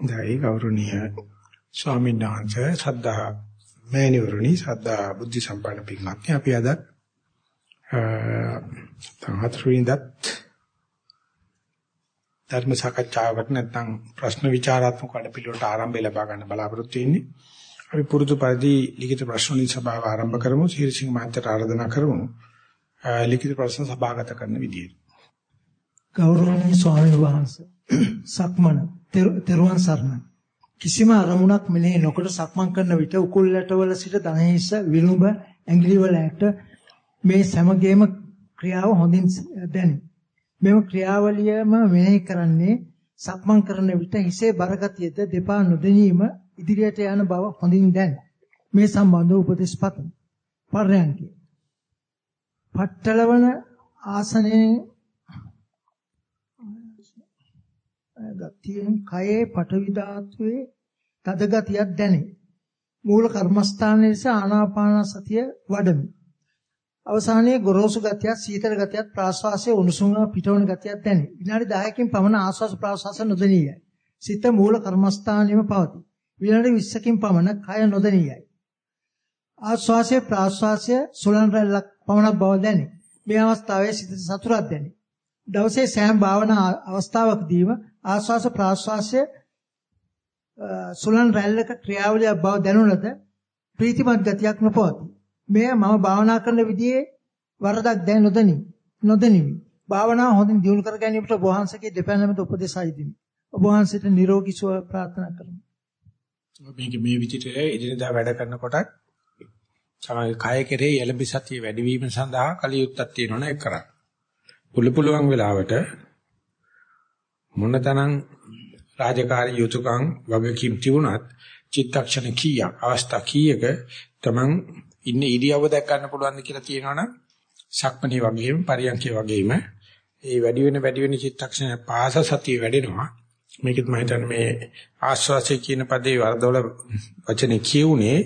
දැයි ගෞරවනීය ස්වාමීන් වහන්සේ සද්ධා මෑණිවරණි සද්ධා බුද්ධ සම්පන්න පින්වත්නි අපි අද තහතරින්දත් ධර්ම සාකච්ඡාවකට නැත්නම් ප්‍රශ්න විචාරාත්මක වැඩපිළිවෙලට ආරම්භය ලබා ගන්න බලාපොරොත්තු වෙන්නේ. අපි පුරුදු පරිදි ලිඛිත ප්‍රශ්න වලින් සභාව ආරම්භ කරමු. සීරසිංහ මහත්තයාට ආරාධනා කරමු. ලිඛිත ප්‍රශ්න සභාගත කරන විදියට. ගෞරවනීය ස්වාමීන් වහන්සේ සක්මන තෙරුවන් සරණයි. කිසිම අරමුණක් මෙනෙහි නොකොට සක්මන් කරන විට උකුල් ඇටවල සිට දණහිස විලුඹ ඇඟිලි වල ඇට මේ සමගේම ක්‍රියාව හොඳින් දැනේ. මෙම ක්‍රියාවලියම මෙනෙහි කරන්නේ සක්මන් කරන විට හිසේ බරගතියද දෙපා නොදැනීම ඉදිරියට යන බව හොඳින් දැනේ. මේ සම්බන්ධව උපදෙස් පතමි. පර්යංකය. පට්ටලවන ආසනයේ ගතියෙන් කයේ පටවි ධාතුවේ තද ගතියක් දැනේ. මූල කර්මස්ථානයේ ලෙස ආනාපාන සතිය වඩමි. අවසානයේ ගොරෝසු ගතියක් සීතල ගතියක් ප්‍රාශ්වාසයේ උණුසුම පිටවන ගතියක් දැනේ. විනාඩි 10කින් පමණ ආශ්වාස ප්‍රාශ්වාස නොදෙනියයි. සිත මූල කර්මස්ථානයේම පවතී. විනාඩි 20කින් පමණ කය නොදෙනියයි. ආශ්වාසයේ ප්‍රාශ්වාසය සුලන් රැල්ලක් පමණක් බව දැනේ. මේ අවස්ථාවේ සිත සතුටක් දැනේ. දවසේ සෑම භාවනා අවස්ථාවකදීම ආශ්වාස ප්‍රාශ්වාසය සුලන් රැල්ලක ක්‍රියාවලිය බව දැනුණද ප්‍රීතිමත් ගතියක් නොපවතී. මෙය මම භාවනා කරන විදිහේ වරදක් දැන නොදනි. නොදනිමි. භාවනාව හොඳින් දියුණු කර ගැනීමට ඔබ වහන්සේගේ දෙපැනමෙත උපදෙසයි දෙමි. ඔබ වහන්සේට නිරෝගී සුව ප්‍රාර්ථනා කරමි. මේක මේ විදිහට ඉදිරියදා වැඩ කරනකොට තමයි කය කෙරේ එළඹ සතිය වැඩිවීම සඳහා කලියුත්තක් තියෙනවනේ ඒක කරන්න. පුළු පුළුවන් වෙලාවට මොනතරම් රාජකාරී යුතුයකම් වගකීම් තිබුණත් චිත්තක්ෂණ කීයක් අවස්ථා කීයක තමන් ඉන්නේ ඉරියව්ව දැක් ගන්න පුළුවන්ද කියලා තියෙනවනම් සක්මණේ වගේම පරියන්කේ වගේම ඒ වැඩි වෙන වැඩි වෙන චිත්තක්ෂණ පාස සතිය වැඩෙනවා. මේකත් මම හිතන්නේ මේ ආස්වාසය කියන පදේ වරදොල වචනේ කියුනේ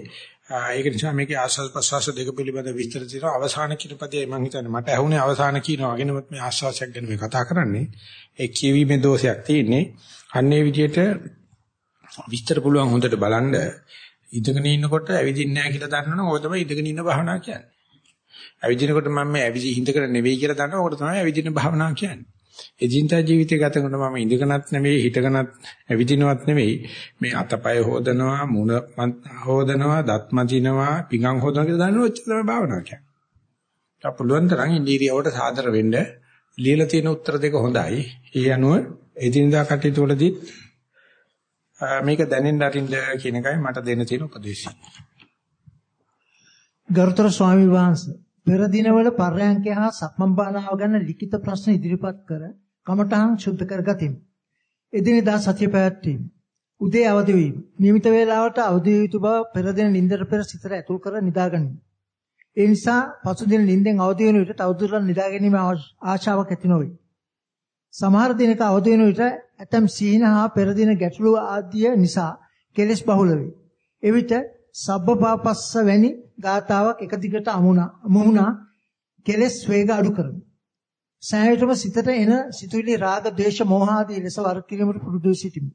ඒක නිසා මේකේ ආස්වාද ප්‍රසවාස දෙක පිළිබඳ විස්තර තියෙනවා අවසාන කියන පදේ මම හිතන්නේ මට ඇහුනේ අවසාන කියනවා වගේම මේ ආස්වාසයක් ගැන මේ කතා කරන්නේ ඒ කියවීමේ දෝෂයක් තියෙන්නේ අන්නේ විදිහට විස්තර පුළුවන් හොඳට බලන්න ඉඳගෙන ඉන්නකොට ඇවිදින්නේ නැහැ කියලා දන්නවනම් ඕක තමයි ඉඳගෙන ඉන්න භාවනාව කියන්නේ. ඇවිදිනකොට මම මේ ඇවිදි හිඳගෙන නෙවෙයි කියලා දන්නවා ඕක තමයි ඇවිදින භාවනාව කියන්නේ. එදිනදා ජීවිතය ගත කරනකොට මම ඉඳගෙනත් නෙවෙයි හිටගෙනත් ඇවිදිනවත් නෙවෙයි මේ අතපය හොදනවා මුණ හොදනවා දත් මදිනවා පිඟන් හොදනවා කියලා දන්නව ඔච්චර තමයි භාවනාව කියන්නේ. අපුලුවන් තරම් ඉන්දිරියවට සාදර වෙන්න ලියලා තියෙන උත්තර දෙක හොඳයි. ඒ අනුව එදිනදා කටයුතු වලදී මේක දැනෙන්න අරින්න කියන එකයි මට දෙන්න තියෙන උපදේශය. ගරුතර ස්වාමි වහන්සේ පෙර දිනවල පර්යංකය හා සක්මන් භාවනාව ගැන ලිඛිත ප්‍රශ්න ඉදිරිපත් කර කමඨහන් සුද්ධ කරගතිමි. එදිනෙදා සතිය පැවැත්වීම. උදේ අවදි වීම. නියමිත වේලාවට අවදි යුතු බව පෙර දින නිින්දට පෙර සිතට ඇතුල් කර නිදාගනිමි. ඒ නිසා පසුදින නිින්දෙන් අවදි වෙන විට තවදුරටත් නිදා ගැනීම ආශාවක් ඇති නොවේ. සමහර දිනක අවදි වෙන විට ඇතම් සීන හා පෙර දින ගැටලු ආදිය නිසා කෙලෙස් බහුල වේ. එවිට සබ්බපාපස්ස වැනි ගාතාවක් එක දිගට අමුණා මුහුණා කෙලෙස් වේග අඩු කරමු. සෑහෙටම සිතට එන සිතුවිලි රාග, ද්වේෂ, මෝහ ආදී ලෙස වර්ග කිරීමට පුරුදු සිටිමි.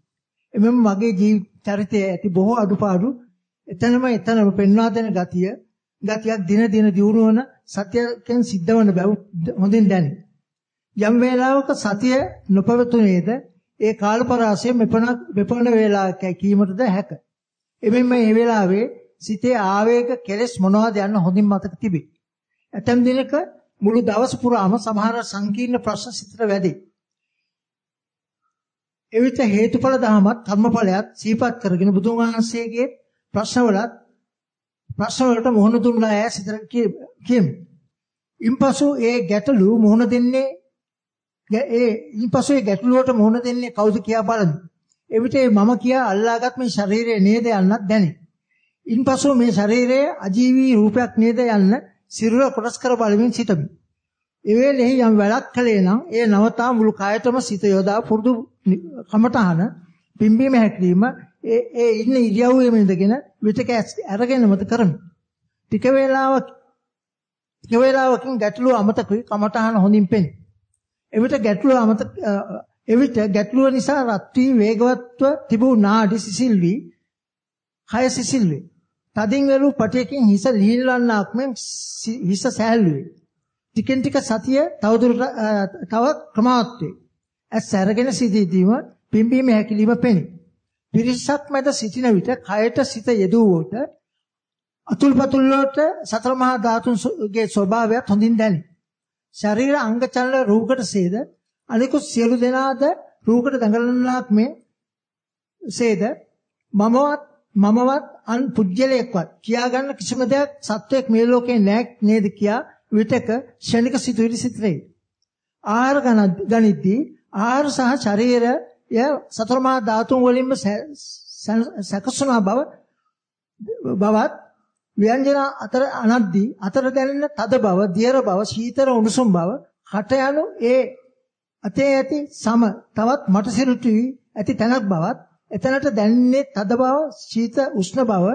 එමෙම මගේ ජීවිත චරිතයේ ඇති බොහෝ අඩුපාඩු එතනම එතනම පෙන්වා දෙන ගතිය ගතියක් දින දින දියුණු වන සත්‍යයෙන් සිද්ධ වන බව හොඳින් දැනේ. යම් වේලාවක සතිය නොපවතුනේද ඒ කාලපරාසය මෙපණ මෙපණ වේලාවක කීමටද හැක. එමෙන්න මේ වෙලාවේ සිතේ ආවේග කෙලෙස් මොනවද යන්න හොඳින් මතක තිබේ. ඇතැම් දිනක මුළු දවස පුරාම සමහර සංකීර්ණ ප්‍රශ්න සිතට වැඩි. එවිට හේතුඵල ධමයක් කර්මඵලයක් සීපත් කරගෙන බුදුන් වහන්සේගේ ප්‍රශ්නවලත් ප්‍රශ්න වලට මොහොන දුන්නා ඈ සිතට කියමු. ඉන්පසු ඒ ගැටලු මොහොන දෙන්නේ ඒ ඉන්පසු ඒ ගැටලුවට මොහොන දෙන්නේ කවුද කියා බලමු. එවිට මම කියා අල්ලාගත් මේ ශරීරය නේද යන්නත් දැනේ. ඉන්පසු මේ ශරීරයේ අජීවී රූපයක් නේද යන්න සිරුර කොටස් කර බලමින් සිටමි. එවේලෙහි යම් වැඩක් කළේ නම් ඒ නවතා මුළු කායතම සිත යොදා පුරුදු කමටහන පිම්බීම හැකිලිම ඒ ඒ ඉන්න ඉරියව්වෙම ඉඳගෙන විතක අරගෙන මත කරමි. ටික වේලාවක් ටික වේලාවකින් ගැටලුව අමතකයි කමටහන හොඳින් පෙනේ. එවිට ගැටලුව අමතක එවිට ගැටලුව නිසා රත් වී වේගවත්ව තිබූ නාඩි සිසිල් වී කය සිසිල් වේ. තදින් වැළූ පටයකින් හිස ලිහිල්වන්නාක් මෙන් හිස සෑල්ුවේ. ටිකෙන් ටික සතිය තවදුරට තව ක්‍රමවත් වේ. ඇස් සැරගෙන සිටීදීම පිම්බීම හැකිලිම පෙනේ. පිරිසක් මැද සිටින විට කයට සිත යෙදුවොත් අතුල්පතුල් වලට සතර මහා ධාතුන්ගේ ස්වභාවයත් හොඳින් දැනේ. ශරීර අංග චලන රූපකට සේද අනිකුත් සියලු දෙනාද රූපකට දඟලනලාක් මේ සේද මමවත් මමවත් අන් පුජ්‍යලයක්වත් කියාගන්න කිසිම දෙයක් සත්වයක් මේ ලෝකේ නැහැ නේද කියා විතක ශනික සිතුවිලි සිතරේ. ආහාර ගනිද්දී ආහාර සහ ශරීරය සතර මහා ධාතුන් වලින්ම සකසන බව බවත් ව්‍යංජන අතර අනද්දී අතර දැනෙන තද බව, දියර බව, සීතල උණුසුම් බව, හට යනු ඒ අතේ ඇති සම තවත් මට සිරුටි ඇති තැනක් බවත් එතනට දැනෙන්නේ තද බව, සීත උෂ්ණ බව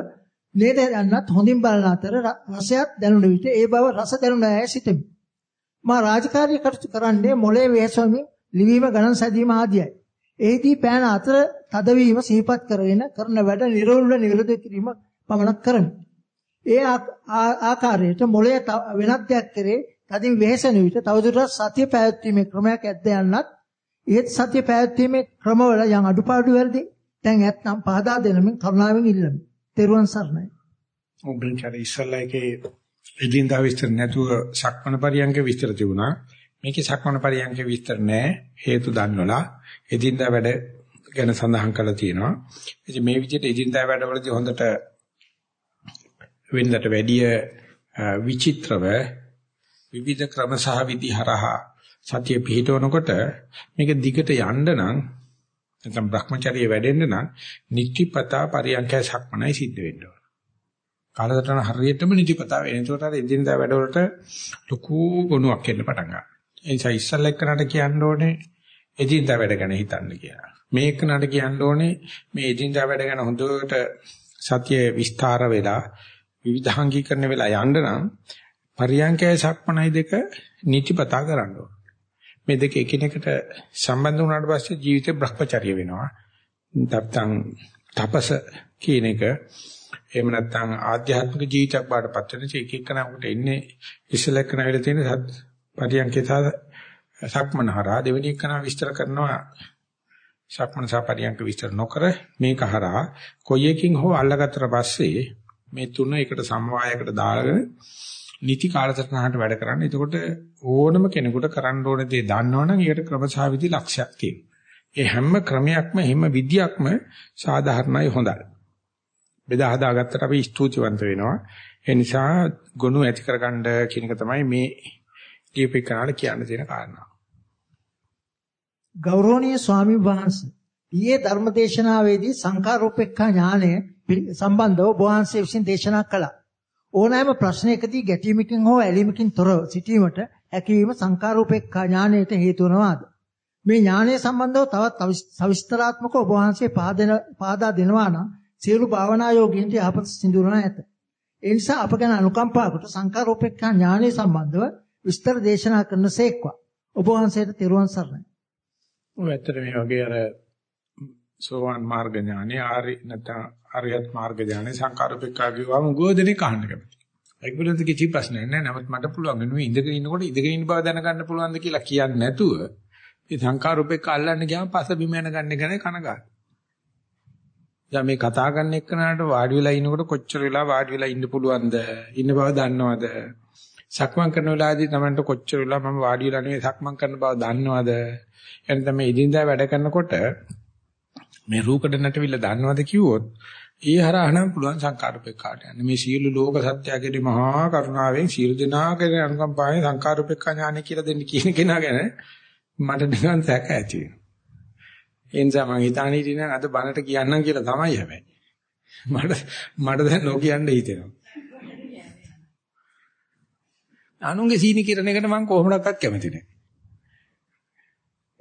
නේද යන්නත් හොඳින් බලන අතර රසයක් දැනුන විට ඒ බව රස දැනුන ඇය සිටමි. මා රාජකාරී කටයුතු කරන්නේ මොලේ වෙහසමින් ලිවීම ගණන් සැදීම ආදියයි. එෙහිදී පෑන අතර තදවීම සිහිපත් කරගෙන කරන වැඩ නිරෝධ නිරෝධ කිරීම පමණක් කරමි. ඒ ආකාරයට මොළය වෙනත් දෙයක් කරේ තදින් වෙහෙසෙන විට තවදුරටත් සතිය පැවැත්වීමේ ක්‍රමයක් ඇද්ද යන්නත් ඒත් සතිය පැවැත්වීමේ ක්‍රමවල යම් අඩුපාඩු වැඩි දැන් ඇත්නම් පහදා දෙනමින් කරුණාවෙන් ඉල්ලමි. තෙරුවන් සරණයි. ඔබෙන්චර ඉස්සල්ලාගේ එදින්දා විස්තර නැතුව සක්මණ පරියන්ක විස්තර තිබුණා. මේකේ සක්මණ පරියන්ක විස්තර නැහැ. හේතු දන්නවලා එදින්දා වැඩ ගැන සඳහන් කරලා තියෙනවා. ඉතින් මේ විදිහට එදින්දා වැඩවලදී හොඳට වෙනදට වැඩිය විචිත්‍රව විවිධ ක්‍රම සහ විදි හරහා සතිය පිහිටවනකොට මේක දිගට යන්න නම් නැත්නම් Brahmacharya වැඩෙන්න නම් නිත්‍යපතා පරියන්කය සක්මනයි සිද්ධ වෙන්න ඕන. කාලසටහන හරියටම නිත්‍යපතා වෙන. ඒකට අර එදිනදා වැඩවලට ලොකු ගුණයක් එන්න පටන් ගන්නවා. ඒ නිසා ඉස්සල්ලා එක්කනට කියන්න ඕනේ එදිනදා වැඩ ගැන හිතන්න කියලා. මේ එක්කනට කියන්න ඕනේ මේ එදිනදා වැඩ ගැන හොඳට සතිය විස්තර වෙලා විවිධාංගීකරණ වෙලා යන්න නම් පරියංකය සක්මනයි දෙක නිතිපතා කරන්න ඕන. මේ දෙක එකිනෙකට සම්බන්ධ වුණාට පස්සේ ජීවිතේ භ්‍රමචර්ය වෙනවා. නැත්නම් තපස කියන එක එහෙම නැත්නම් ආධ්‍යාත්මික ජීවිතයක් බාටපත් වෙන එක එක කෙනෙකුට ඉන්නේ ඉස්සලකන වෙලා තියෙන පරියංකේ සක්මන හරහා දෙවෙනි එකන විස්තර කරනවා සක්මන සහ පරියංක විස්තර නොකර මේක හරහා කොයි එකකින් හෝ අල්ලගත්තට පස්සේ මේ තුන එකට සමவாயයකට දාගෙන නිති කාලසටහනට වැඩ කරන්න. එතකොට ඕනම කෙනෙකුට කරන්න ඕන දේ දන්නවනම් ඒකට ක්‍රමසාවිදි ලක්ෂයක් තියෙනවා. ඒ හැම ක්‍රමයක්ම හැම විදියක්ම සාධාරණයි හොඳයි. බෙදා හදාගත්තට අපි ස්තුතිවන්ත වෙනවා. ඒ නිසා ගුණ ඇති කරගන්න කියන එක තමයි මේ දීපේකනාට කියන්න තියෙන කාරණා. ගෞරවනීය ස්වාමි වහන්සේ ඊයේ ධර්මදේශනාවේදී සංඛාරෝපේක්ඛා ඥානය සම්බන්ධව වහන්සේ විසින් දේශනා කළා. ඕනෑම ප්‍රශ්නයකදී ගැටීමකින් හෝ ඇලීමකින් තොරව සිටීමට හැකියවීම සංඛාරෝපේක්ඛා ඥානයට හේතු වනවාද? මේ ඥානය සම්බන්ධව තවත් සවිස්තරාත්මකව ඔබ වහන්සේ පාදා දෙනවා නම් සියලු භාවනා යෝගීන්ට යහපත සිදුවන ඇත. ඒ නිසා අප ගැන අනුකම්පාවකට සංඛාරෝපේක්ඛා ඥානය සම්බන්ධව විස්තර දේශනා කරනසේක්වා. ඔබ වහන්සේට තෙරුවන් සරණයි. ඔය ඇත්තට මේ වගේ අර සෝවාන් මාර්ග ඥානෙ ආරි නැත්නම් අරියත් මාර්ග ඥානෙ සංකාරූපේක්ඛා කියවම ගෝධනේ කහන්න කැමති. ඒක පිළිබඳ කිසි ප්‍රශ්නයක් නැහැ. නමුත් මට පුළුවන් නෙවෙයි ඉඳගෙන ඉන්නකොට ඉඳගෙන ඉන්න බව දැනගන්න පුළුවන්ද කියලා කියන්නේ නැතුව මේ සංකාරූපේක්ඛා අල්ලන්න ගියාම පස බිම යන ගන්න ගැන කනගාටු. දැන් මේ කතා කරන එක්කනට වාඩි වෙලා ඉන්නකොට කොච්චර වෙලා වාඩි වෙලා ඉන්න පුළුවන්ද? ඉන්න බව දන්නවද? සක්මන් කරන වෙලාවේදී Tamanට කොච්චර වෙලා මම වාඩි වෙලා නෙවෙයි සක්මන් කරන බව දන්නවද? එනනම් මේ ඉදින්දා වැඩ කරනකොට මේ රූකඩ නැටවිල්ල දන්නවද කිව්වොත් ඒ හරහා නම් පුළුවන් සංකාරූපේක්ඛාට යන්න. මේ සියලු ලෝක සත්‍යයකදී මහා කරුණාවෙන් සියලු දෙනාගේ අනුකම්පාවෙන් සංකාරූපේක්ඛා ඥානය කියලා දෙන්න කියන කෙනා ගැන මට නිකන් සැක ඇති වෙනවා. ඒ නිසා මම හිතානේ ඉතින් අද බනට කියන්නම් කියලා තමයි හැබැයි. මට මට දැන් නොකියන්න හිතෙනවා. අනුන්ගේ සීනි කිරණ එකට මම කොහොමඩක්වත් කැමති නැහැ.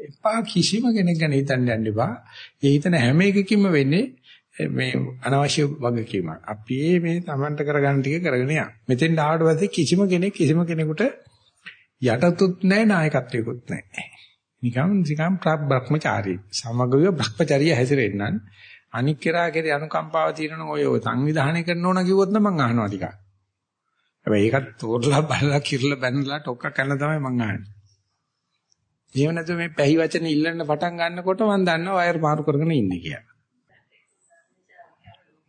එපා කිසිම කෙනෙක් ගැන හිතන්න යන්න එපා. ඒ හිතන හැම එකකින්ම වෙන්නේ මේ අනවශ්‍ය වගකීමක්. අපි මේ Tamanට කරගන්න ටික කරගෙන යන්න. මෙතෙන් ආවට පස්සේ කිසිම කෙනෙක් කිසිම කෙනෙකුට යටතුත් නැහැ නායකත්වයකුත් නැහැ. නිකම් නිකම් බ්‍රහ්මචාරී. සමගව බ්‍රහ්මචාරිය හැසිරෙන්නන් අනික් කෙරා කෙරේ අනුකම්පාව තියෙනවනම් ඔය සංවිධානය කරන්න ඕන කිව්වොත් නම් මං අහනවා ටිකක්. හැබැයි ඒකත් තෝරලා බලලා කිරලා බැනලා ටොක්ක කරන තමයි මං අහන්නේ. එහෙම නැත්නම් මේ පැහි වචන ඉල්ලන්න පටන් ගන්නකොට මම දන්නවා වයර් මාරු කරගෙන ඉන්නේ කියලා.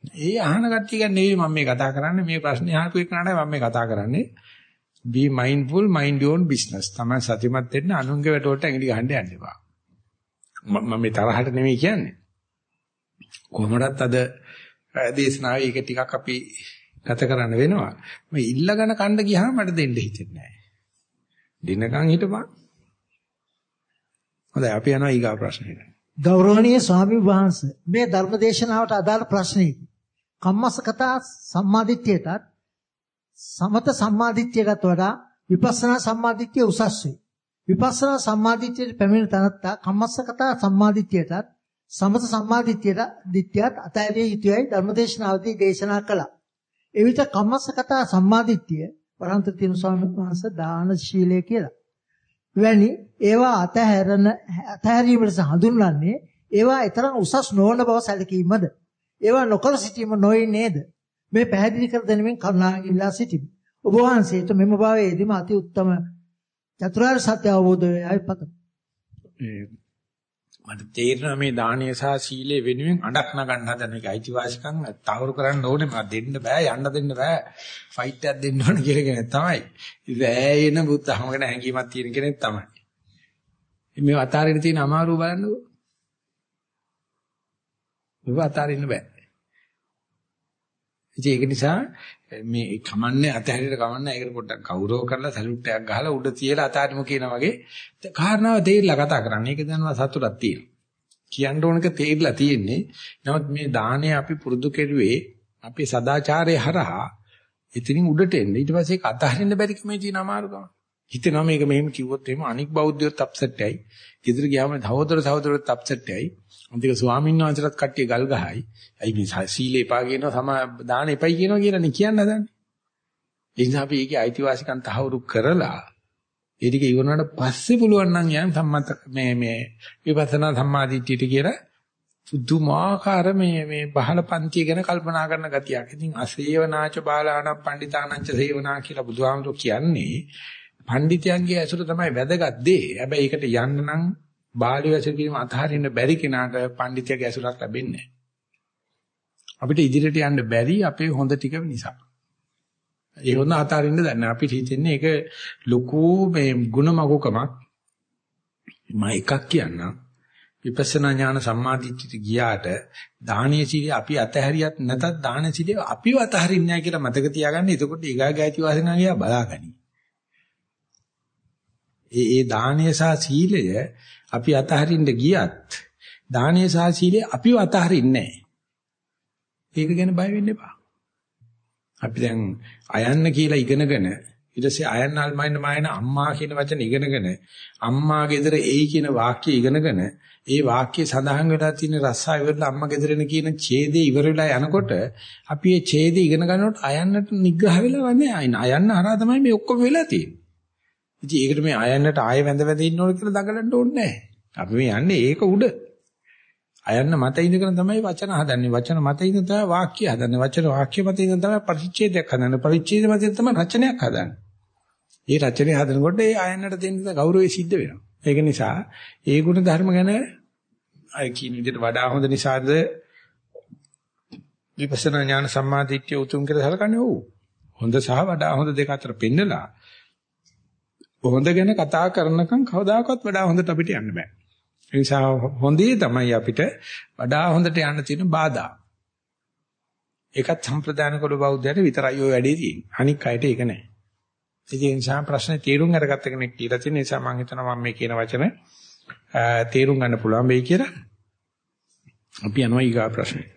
ඒ අහන කට්ටිය ගැන නෙවෙයි මම මේ කතා කරන්නේ මේ ප්‍රශ්නේ අහපු එකනටයි මම මේ කතා කරන්නේ. be mindful mind your own business. තමයි සතිමත් වෙන්න අනුන්ගේ වැටවලට ඇඟිලි ගහන්න යන්න එපා. මම මේ තරහට නෙවෙයි කියන්නේ. කොහොමදත් අද දේශනාවේ ඒක ටිකක් අපි ගත කරන්න වෙනවා. මේ ඉල්ලගෙන කණ්ඩ ගියාම මට දෙන්න හිතෙන්නේ නැහැ. දිනකන් හිටපන්. හොඳයි අපි යනවා ඊගා ප්‍රශ්නෙට. ගෞරවනීය ස්වාමීන් වහන්සේ මේ ධර්මදේශනාවට අදාළ ප්‍රශ්නයකි. කම්මස්සකතා සම්මාදිට්ඨියටත් සමත සම්මාදිට්ඨියටත් වඩා විපස්සනා සම්මාදිට්ඨිය උසස් වේ. විපස්සනා සම්මාදිට්ඨියට පැමිණ තනත්තා කම්මස්සකතා සම්මාදිට්ඨියටත් සමත සම්මාදිට්ඨියට දිට්ඨියත් අතහැරිය යුතුයයි ධර්මදේශනාවදී දේශනා කළා. එවිට කම්මස්සකතා සම්මාදිට්ඨිය වරන්ත තිරු ස්වාමීන් වහන්සේ දාන ශීලය කියලා. වැනි ඒවා අතහැරන අතහැරීමට හඳුන්වන්නේ ඒවා ඊතරම් උසස් නොවන බව සැලකීමද? ඒවා නොකර සිටීම නොවේ නේද? මේ පැහැදිලි කර දෙනමින් කරුණාවෙන් ඉල්ලා සිටිමි. ඔබ වහන්සේට මෙම භාවයේදීම අති උත්තම චතුරාර්ය සත්‍ය අවබෝධ වේයි පතමි. මට තේරෙනවා මේ දානීය සහ සීලේ වෙනුවෙන් අඩක් නගන්න හදන එක අයිතිවාසිකම් තවරු කරන්න ඕනේ මම දෙන්න බෑ යන්න දෙන්න බෑ ෆයිට් එකක් දෙන්න ඕනේ කියලා කෙනෙක් තමයි. ඉතින් බුද්ධ ධර්මගෙන හැංගීමක් තියෙන කෙනෙක් තමයි. මේ අතාරින්න තියෙන අමාරුව බලන්නකෝ. මේක අතාරින්න බෑ. ඉතින් ඒක නිසා මේ කමන්නේ අතහැරියට කමන්නේ ඒකට පොඩ්ඩක් ගෞරව කරලා සැලුට් එකක් ගහලා උඩ තියලා අතාරිමු කියන වගේ කාරණාව තේරිලා කතා කරන්න. ඒක දැනනවා සතුටක් තියෙනවා. කියන්න ඕනක තේරිලා තියෙන්නේ. නමුත් මේ දාණය අපි පුරුදු කෙරුවේ අපේ සදාචාරය හරහා එතනින් උඩට එන්න. ඊට පස්සේ ඒක අතහරින්න බැරි කමේ තියෙන අමාරුකම. හිතෙනවා මේක මෙහෙම කිව්වොත් එහෙම අනික් බෞද්ධයොත් අප්සෙට් ඇයි. ගෙදර ගියාම සහෝදර සහෝදරයොත් අප්සෙට් ඇයි. අන්තික ස්වාමීන් වහන්සේලාත් කට්ටිය ගල් ගහයි. ඇයි මේ සීලේ එපා කියනවා සම දාන එපයි කියනවා කියලා නේ කියන්න හදන්නේ. ඒ නිසා අපි ඒකේ අයිතිවාසිකම් තහවුරු කරලා ඒ ටික ඉවරනට පස්සේ පුළුවන් නම් යන් සම්මත මේ මේ විපස්සනා සම්මාදිටියට කියලා පුදුමාකාර මේ මේ බහල පන්තිය ගැන කල්පනා කරන ගතියක්. ඉතින් අසේවනාච බාලාණ පණ්ඩිතානංච සේවනා කියලා බුදුහාමුදුරු කියන්නේ පඬිතයන්ගේ ඇසුර තමයි වැදගත් දේ. හැබැයි ඒකට යන්න නම් බාලි වැසීම කිරීම අතහරින්න බැරි කෙනාට පඬිතියගේ ඇසුරක් ලැබෙන්නේ අපිට ඉදිරියට යන්න බැරි අපේ හොඳ ටික නිසා. ඒ හොඳ අතහරින්න දැන අපිට හිතෙන්නේ ඒක ලොකු මේ ಗುಣමගුකමක්. මම එකක් කියන්නම්. විපස්සනා ඥාන සම්මාදිට්ඨියට ගියාට දානීය සීලය අපි අතහැරියත් නැතත් දාන සීලය අපිව අතහරින්නේ නැහැ කියලා මතක තියාගන්න. එතකොට ඊගා ගෑති වාසනා ගියා බලාගනි. ඒ ඒ දානීය සහ සීලය අපි අතහරින්න ගියත් දානීය සහ සීලය අපිව අතහරින්නේ නැහැ. ඒක ගැන බය වෙන්න එපා. අපි දැන් අයන්න කියලා ඉගෙනගෙන ඊට පස්සේ අයන්න අල්මයින් මායන අම්මා කියන වචන ඉගෙනගෙන අම්මා ගෙදර එයි කියන වාක්‍ය ඉගෙනගෙන ඒ වාක්‍යයේ සඳහන් වෙලා තියෙන රස්සාව ඉවරලා අම්මා ගෙදරන කියන ඡේදේ ඉවර වෙලා යනකොට අපි මේ ඡේදේ ඉගෙන ගන්නකොට අයන්නට නිග්‍රහ වෙලා නැහැ අයන්න හරහා තමයි මේ ඔක්කොම වෙලා තියෙන්නේ ඉතින් ඒකට මේ අයන්නට ආයෙ වැඳ වැඳ ඉන්න ඕන කියලා දඟලන්න ඕනේ නැහැ අපි මේ යන්නේ ඒක උඩ අයන්න මත ඉඳගෙන තමයි වචන හදන්නේ. වචන මත ඉඳන් තමයි වාක්‍ය හදන්නේ. වචන වාක්‍ය මත ඉඳන් තමයි පරිච්ඡේදයක් හදන්නේ. පරිච්ඡේද මත තමයි රචනයක් හදන්නේ. ඒ රචනය හදනකොට ඒ අයන්නට දෙන්න ගෞරවය සිද්ධ වෙනවා. ඒක නිසා ඒ ගුණ ධර්ම ගැන අය කියන විදිහට වඩා හොඳ නිසාද විපස්සනා ඥාන සම්මාදිට්ඨිය උතුම් කියලා සලකන්නේ ඔව්. හොඳ සහ වඩා හොඳ දෙක අතර පෙන්නලා හොඳ ගැන කතා කරනකම් කවදාකවත් වඩා හොඳට අපිට යන්න බෑ. ඒ නිසා හොඳේ තමයි අපිට වඩා හොඳට යන්න තියෙන බාධා. ඒකත් සම්ප්‍රදාන කුල බෞද්ධයට විතරයි ඔය වැඩේ තියෙන්නේ. අනික් අයට ඒක නෑ. ඒ නිසා ප්‍රශ්නේ තීරුම් අරගත්ත කෙනෙක් කියලා තියෙන නිසා මම හිතනවා මම මේ කියන වචන තීරුම් ගන්න පුළුවන් වෙයි කියලා. අපි යනවා ඊගා ප්‍රශ්නේ.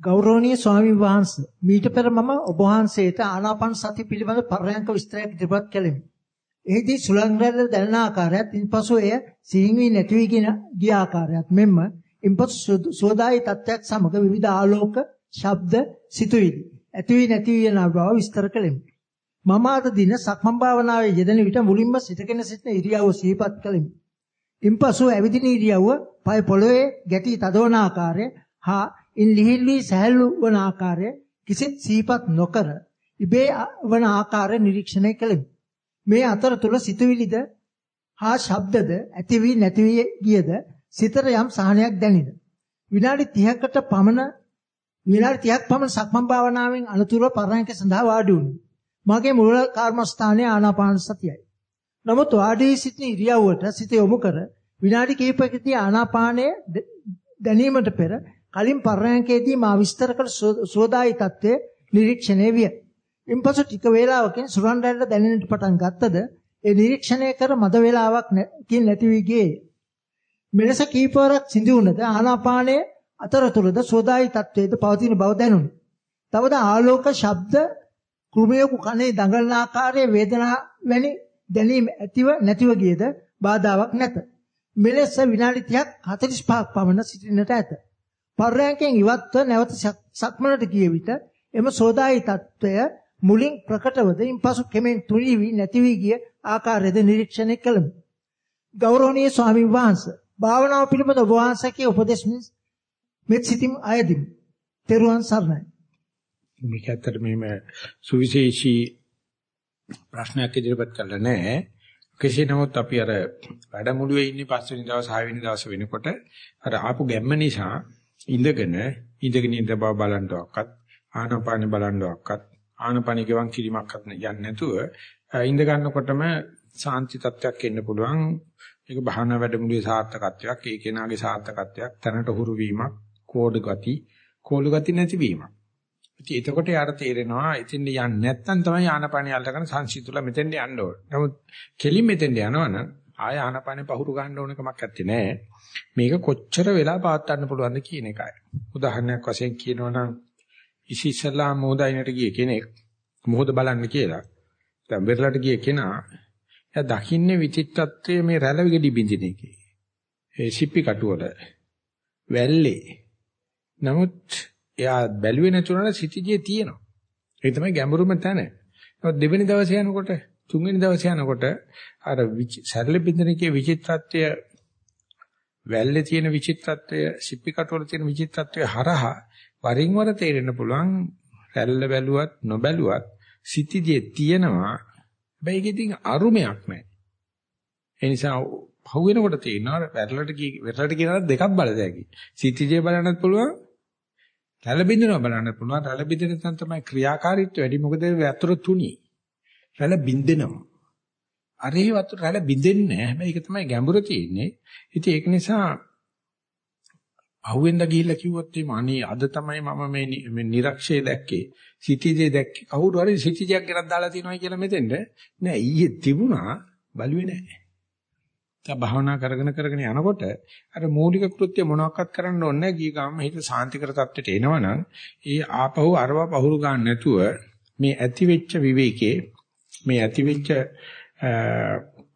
ගෞරවනීය ස්වාමීන් වහන්සේ මීට පෙර මම ඔබ වහන්සේට ආනාපාන සති පිළිබඳ පරයන්ක විස්තරයක් ඉදිරිපත් කළෙමි. එහිදී සුලංගරල දැනෙන ආකාරයත් ඉන්පසු එය සිහින් වී නැති වී ගිය ආකාරයත් මෙන්ම ඉන්පසු සෝදායි තත්ත්වයක් සමග විවිධ ආලෝක, ශබ්ද, සිතුවිලි ඇති වී නැති වී යන බව විස්තර කළෙමි. මම අද දින සක්මන් භාවනාවේ යෙදෙන විට මුලින්ම සිටගෙන සිටින ඉරියව්ව සිහිපත් කළෙමි. ඉන්පසු ඇවිදින ඉරියව්ව පය පොළවේ ගැටි තදවන ආකාරය හා ඉන් ලිහිල් වී සැහැල්ලු වන ආකාරය කිසිත් සිහිපත් නොකර ඉබේ වන ආකාරය නිරීක්ෂණය කළෙමි. මේ අතරතුර සිතුවිලිද හා ශබ්දද ඇති වී නැති වී ගියද සිතට යම් සහනයක් දැනින. විනාඩි 30කට පමණ විනාඩි 30ක් පමණ සක්මන් භාවනාවෙන් අනුතුරව පරයන්ක සඳහා වාඩි වුණි. මගේ මූල කර්මස්ථානයේ ආනාපාන සතියයි. නමුත් වාඩි සිටින ඉරියව්වට සිත යොමු කර විනාඩි කිහිපයකදී ආනාපානය දැනීමට පෙර කලින් පරයන්කේදී මා විස්තර කළ සෝදායි තත්ත්වය නිරීක්ෂණය විය. ඉන්පසු ටික වේලාවකින් සුරන්ඩැල්ල දැනෙන්නට පටන් ගත්තද ඒ නිරීක්ෂණය කර මද වේලාවක් කින් නැති වී ගියේ. මෙලෙස කීපවරක් සිදු වුණද ආනාපානය අතරතුරද සෝදායි තත්වයේද පවතින බව දැනුනි. තවද ආලෝක ශබ්ද කුරුමයක කනේ දඟලන ආකාරයේ වේදනා වැනි දැනීම ඇතිව නැතිව ගියද බාධාවක් නැත. මෙලෙස විනාඩි 30ක් 45ක් පමණ සිටින්නට ඇත. පර්යංකයෙන් ඉවත්ව නැවත සක්මලට ගිය විට එම සෝදායි తত্ত্বය මුලින් ප්‍රකටවද ඉන්පසු කෙමෙන් තුනී වී නැති වී ගිය ආකාරයද නිරීක්ෂණය කළමි. ගෞරවනීය ස්වාමීන් වහන්සේ භාවනාව පිළිබඳ ඔබ වහන්සේගේ උපදෙස් මෙත් සිතින් අයදිමි. තෙරුවන් සරණයි. මේක ඇත්තට මෙහෙම සුවිශේෂී ප්‍රශ්නයක් ඉදිරිපත් කළා නෑ. කෙසේ නමුත් අපි අර වැඩමුළුවේ ඉන්නේ පස්වෙනි දවස් 6 වෙනි දවස් වෙනකොට අර ආපු ගැම්ම නිසා ඉඳගෙන ඉඳගෙන ඉඳ බව බලන්නවක්වත් ආනපාන බලන්නවක්වත් ආනපාන ගවන් කිරීමක්වත් යන්නේ නැතුව ඉඳ ගන්නකොටම සාන්ති තත්වයක් එන්න පුළුවන් ඒක භාවනා වැඩමුළුවේ සාර්ථකත්වයක් ඒ කෙනාගේ සාර්ථකත්වයක් තැනට හුරු වීමක් කෝඩ ගති කෝලු ගති නැතිවීමක් ඉතින් එතකොට යාට තේරෙනවා ඉතින් යන්නේ නැත්නම් තමයි ආනපානිය අල්ලගෙන සංසිතුලා මෙතෙන්ට යන්න ඕන. නමුත් කෙලින් මෙතෙන්ට යනවනම් ආය ආනපානිය පහුරු ගන්න ඕන කමක් නැත්තේ නෑ. මේක කොච්චර වෙලා පවත් ගන්න පුළුවන්ද කියන එකයි. උදාහරණයක් වශයෙන් කියනවනම් ඉසිසලා මොහොතයිනට ගිය කෙනෙක් මොහොත බලන්න කියලා. දැන් වෙරළට ගිය කෙනා එයා දකින්නේ විචිත්තත්වයේ මේ රැළ විගඩි බින්දින එකේ. ඒ සිප්පි කටුවල වැල්ලේ. නමුත් එයා බැලුවේ නැතුණාට සිටිජේ තියෙනවා. ඒක තමයි ගැඹුරුම තැන. නමුත් දෙවෙනි දවසේ යනකොට තුන්වෙනි දවසේ යනකොට අර සැරලි බින්දනකේ විචිත්‍රත්වය වැල්ලේ තියෙන විචිත්‍රත්වය සිප්පි කටවල තියෙන විචිත්‍රත්වය හරහා වරින් වර තේරෙන්න පුළුවන් රැල්ල බැලුවත් නොබැලුවත් සිටිජේ තියෙනවා. හැබැයි ඒකෙදී අරුමයක් නැහැ. ඒ නිසා පහු වෙනකොට තේරෙනවා වැරළට ගිය වැරළට කියනකට දෙකක් බලදැකි. සිටිජේ බලන්නත් පුළුවන් රැළ බින්දනවා බලන්න පුළුවන්. රැළ බින්දෙන තැන තමයි ක්‍රියාකාරීත්වය වැඩි. මොකද වතුර තුනි. රැළ බින්දෙනවා. අරේ වතුර රැළ බින්දෙන්නේ නැහැ. හැබැයි ඒක තමයි ගැඹුර තියෙන්නේ. ඉතින් ඒක නිසා අහුවෙන්ද ගිහිල්ලා කිව්වොත් එimhe අනේ අද තමයි මම මේ මේ නිරක්ෂය දැක්කේ. සිටිජේ දැක්කේ. කවුරු හරි සිටිජයක් ගෙනත් දාලා තියෙනවා කියලා මෙතෙන්ද නෑ ඊයේ තිබුණා බලුවේ නෑ. දැන් භාවනා කරගෙන කරගෙන යනකොට අර මූලික කෘත්‍ය මොනවාක්වත් කරන්න ඕනේ නැහැ. ගිය ගාම හිත සාන්තිකර තත්ත්වයට එනවනම් ඒ ආපහු අරව පහුරු ගන්න නැතුව මේ ඇති වෙච්ච විවේකේ මේ ඇති වෙච්ච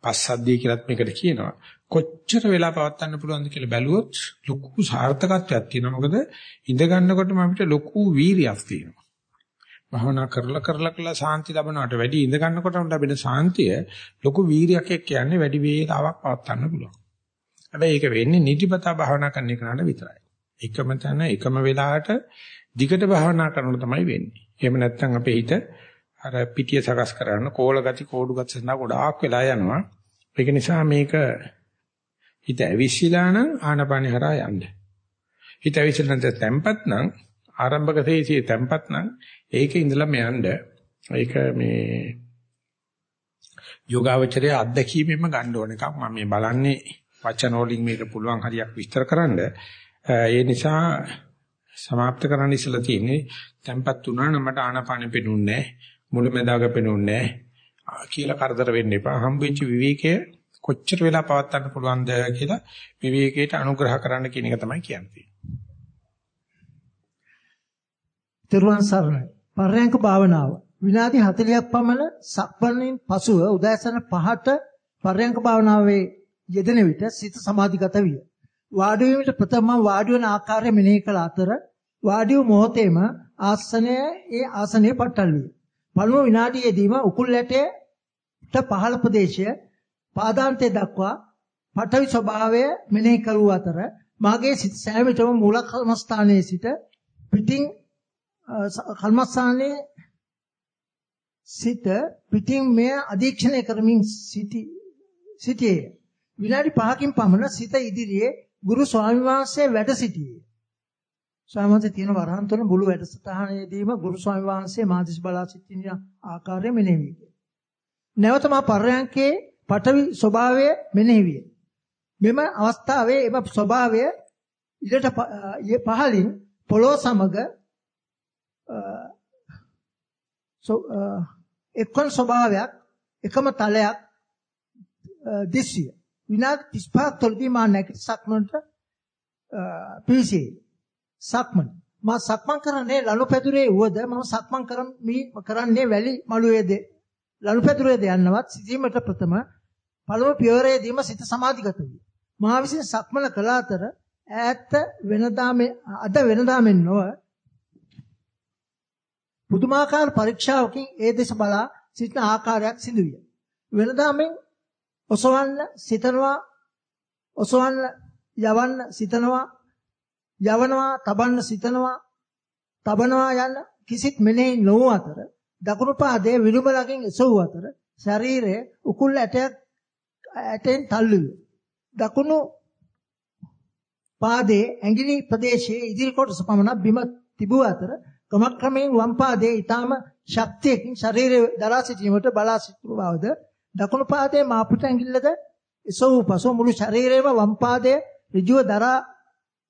පස්සද්ධිය කියලාත් මේකට කියනවා. කොච්චර වෙලා පවත්වන්න පුළුවන්ද කියලා බැලුවොත් ලොකු සාර්ථකත්වයක් තියෙනවා. මොකද ඉඳ ගන්නකොටම අපිට ලොකු වීරියක් තියෙනවා. භවනා කරලා කරලා කරලා සාන්ති ලැබනවට වැඩි ඉඳ ගන්නකොටම ලැබෙන සාන්තිය ලොකු වීරියක් එක්ක යන්නේ වැඩි වේලාවක් පවත්වන්න පුළුවන්. හැබැයි ඒක වෙන්නේ නිදිපතා භවනා කරන එකට විතරයි. එකම තැන එකම වෙලාවට දිගට භවනා කරනකොට තමයි වෙන්නේ. එහෙම නැත්නම් අපේ හිත අර පිටිය සකස් කරන්න කෝල ගති කෝඩු ගති සඳහා ගොඩාක් වෙලා යනවා. ඒක නිසා මේක හිත ඇවිස්සලා නම් ආනපානෙ හරහා යන්න. හිත ඇවිස්සලා නැත්නම් තැම්පත් නම් ආරම්භක තේසිය තැම්පත් නම් ඒකේ ඉඳලා මෙයන්ඩ ඒක මේ යෝගාවචරයේ අත්දැකීමෙන්ම ගන්න ඕන එකක් මම මේ බලන්නේ වචන වලින් මේක පුළුවන් හරියක් විස්තර කරන්න ඒ නිසා સમાપ્ત කරන්න ඉස්සලා තියෙන්නේ tempat තුනා නම් මට ආනාපානෙ පෙනුන්නේ මුලැමැදාග පෙනුන්නේ කියලා කරදර වෙන්න එපා හම්බෙච්ච විවේකයේ කොච්චර වෙලා පවත්වන්න පුළුවන්ද කියලා විවේකයට අනුග්‍රහ කරන්න කියන එක තමයි කියන්නේ. තෙරුවන් සරණයි. පරයන්ක භාවනාව. විනාඩි 40ක් පමණ සක්මණෙන් පසුව උදෑසන 5ට පරයන්ක භාවනාවේ යෙදෙන විට සිත සමාධිගත විය. වාඩි වීමට ප්‍රථම වාඩි වන ආකාරය මෙනෙහි කළ අතර වාඩි වූ මොහොතේම ආසනය ඒ ආසනයේ පටල් විය. පළමු විනාඩියේදීම උකුල් ඇටයට පහළ ප්‍රදේශය පාදාන්තයේ දක්වා පඨවි ස්වභාවය මෙනෙහි කරුව අතර මාගේ සිත සෑම විටම මූල කර්මස්ථානයේ සිට පිටින් කර්මස්ථානයේ සිට පිටින් මෙය අධීක්ෂණය කරමින් සිටි සිටියේ. විනාඩි 5කින් පමණ සිත ඉදිරියේ ගුරු ස්වාමි වහන්සේ වැඩ සිටියේ. ස්වාමීන් තියෙන වරහන් තුන මුළු වැඩසටහනේදීම ගුරු ස්වාමි වහන්සේ මාදිස් බලා සිටින ආකාරය මෙනෙහි විය. නැවත මා පර්යංකේ පටවි ස්වභාවය මෙනෙහි විය. මෙම අවස්ථාවේ එම ස්වභාවය ඉඩට පහලින් පොළොව සමග එක්කන් ස්වභාවයක් එකම තලයක් දිස්සිය. විනාඩි 35ක් තුළදී මා නැගිට සක්මන්ට පිවිසේ. සක්මන්. මා සක්මන් කරන්නේ ලනුපැදුරේ වුවද මම සක්මන් කරන්නේ වැලි මළුවේද ලනුපැදුරේද යන්නවත් සිටීමට ප්‍රථම පළමු පියවරේදීම සිත සමාධිගත විය. මා විසින් සක්මන කළ අතර ඈත වෙනදා අද වෙනදා මෙන් නොව පුදුමාකාර පරීක්ෂාවකින් ඒ දෙස බලා සිටින ආකාරයක් සිදු විය. වෙනදා මෙන් ඔසවන්න සිතනවා ඔසවන්න යවන්න සිතනවා යවනවා තබන්න සිතනවා තබනවා යන කිසිත් මෙනෙහි නොවු අතර දකුණු පාදයේ විරුම ළඟින් එසවූ අතර ශරීරයේ උකුල් ඇටයක් ඇටෙන් තල්ලු දකුණු පාදයේ ඇඟිලි ප්‍රදේශයේ ඉදිරි කොටස පමණ බිම තිබූ අතර ක්‍රමක්‍රමයෙන් වම් පාදයේ ඊටම ශක්තියකින් ශරීරය දරා සිටීමට බලා සිටු බවද දකුණු පාදයේ මාපුට ඇඟිල්ලද එසවූ පසු මුළු ශරීරයම වම් පාදයේ ඍජුව දරා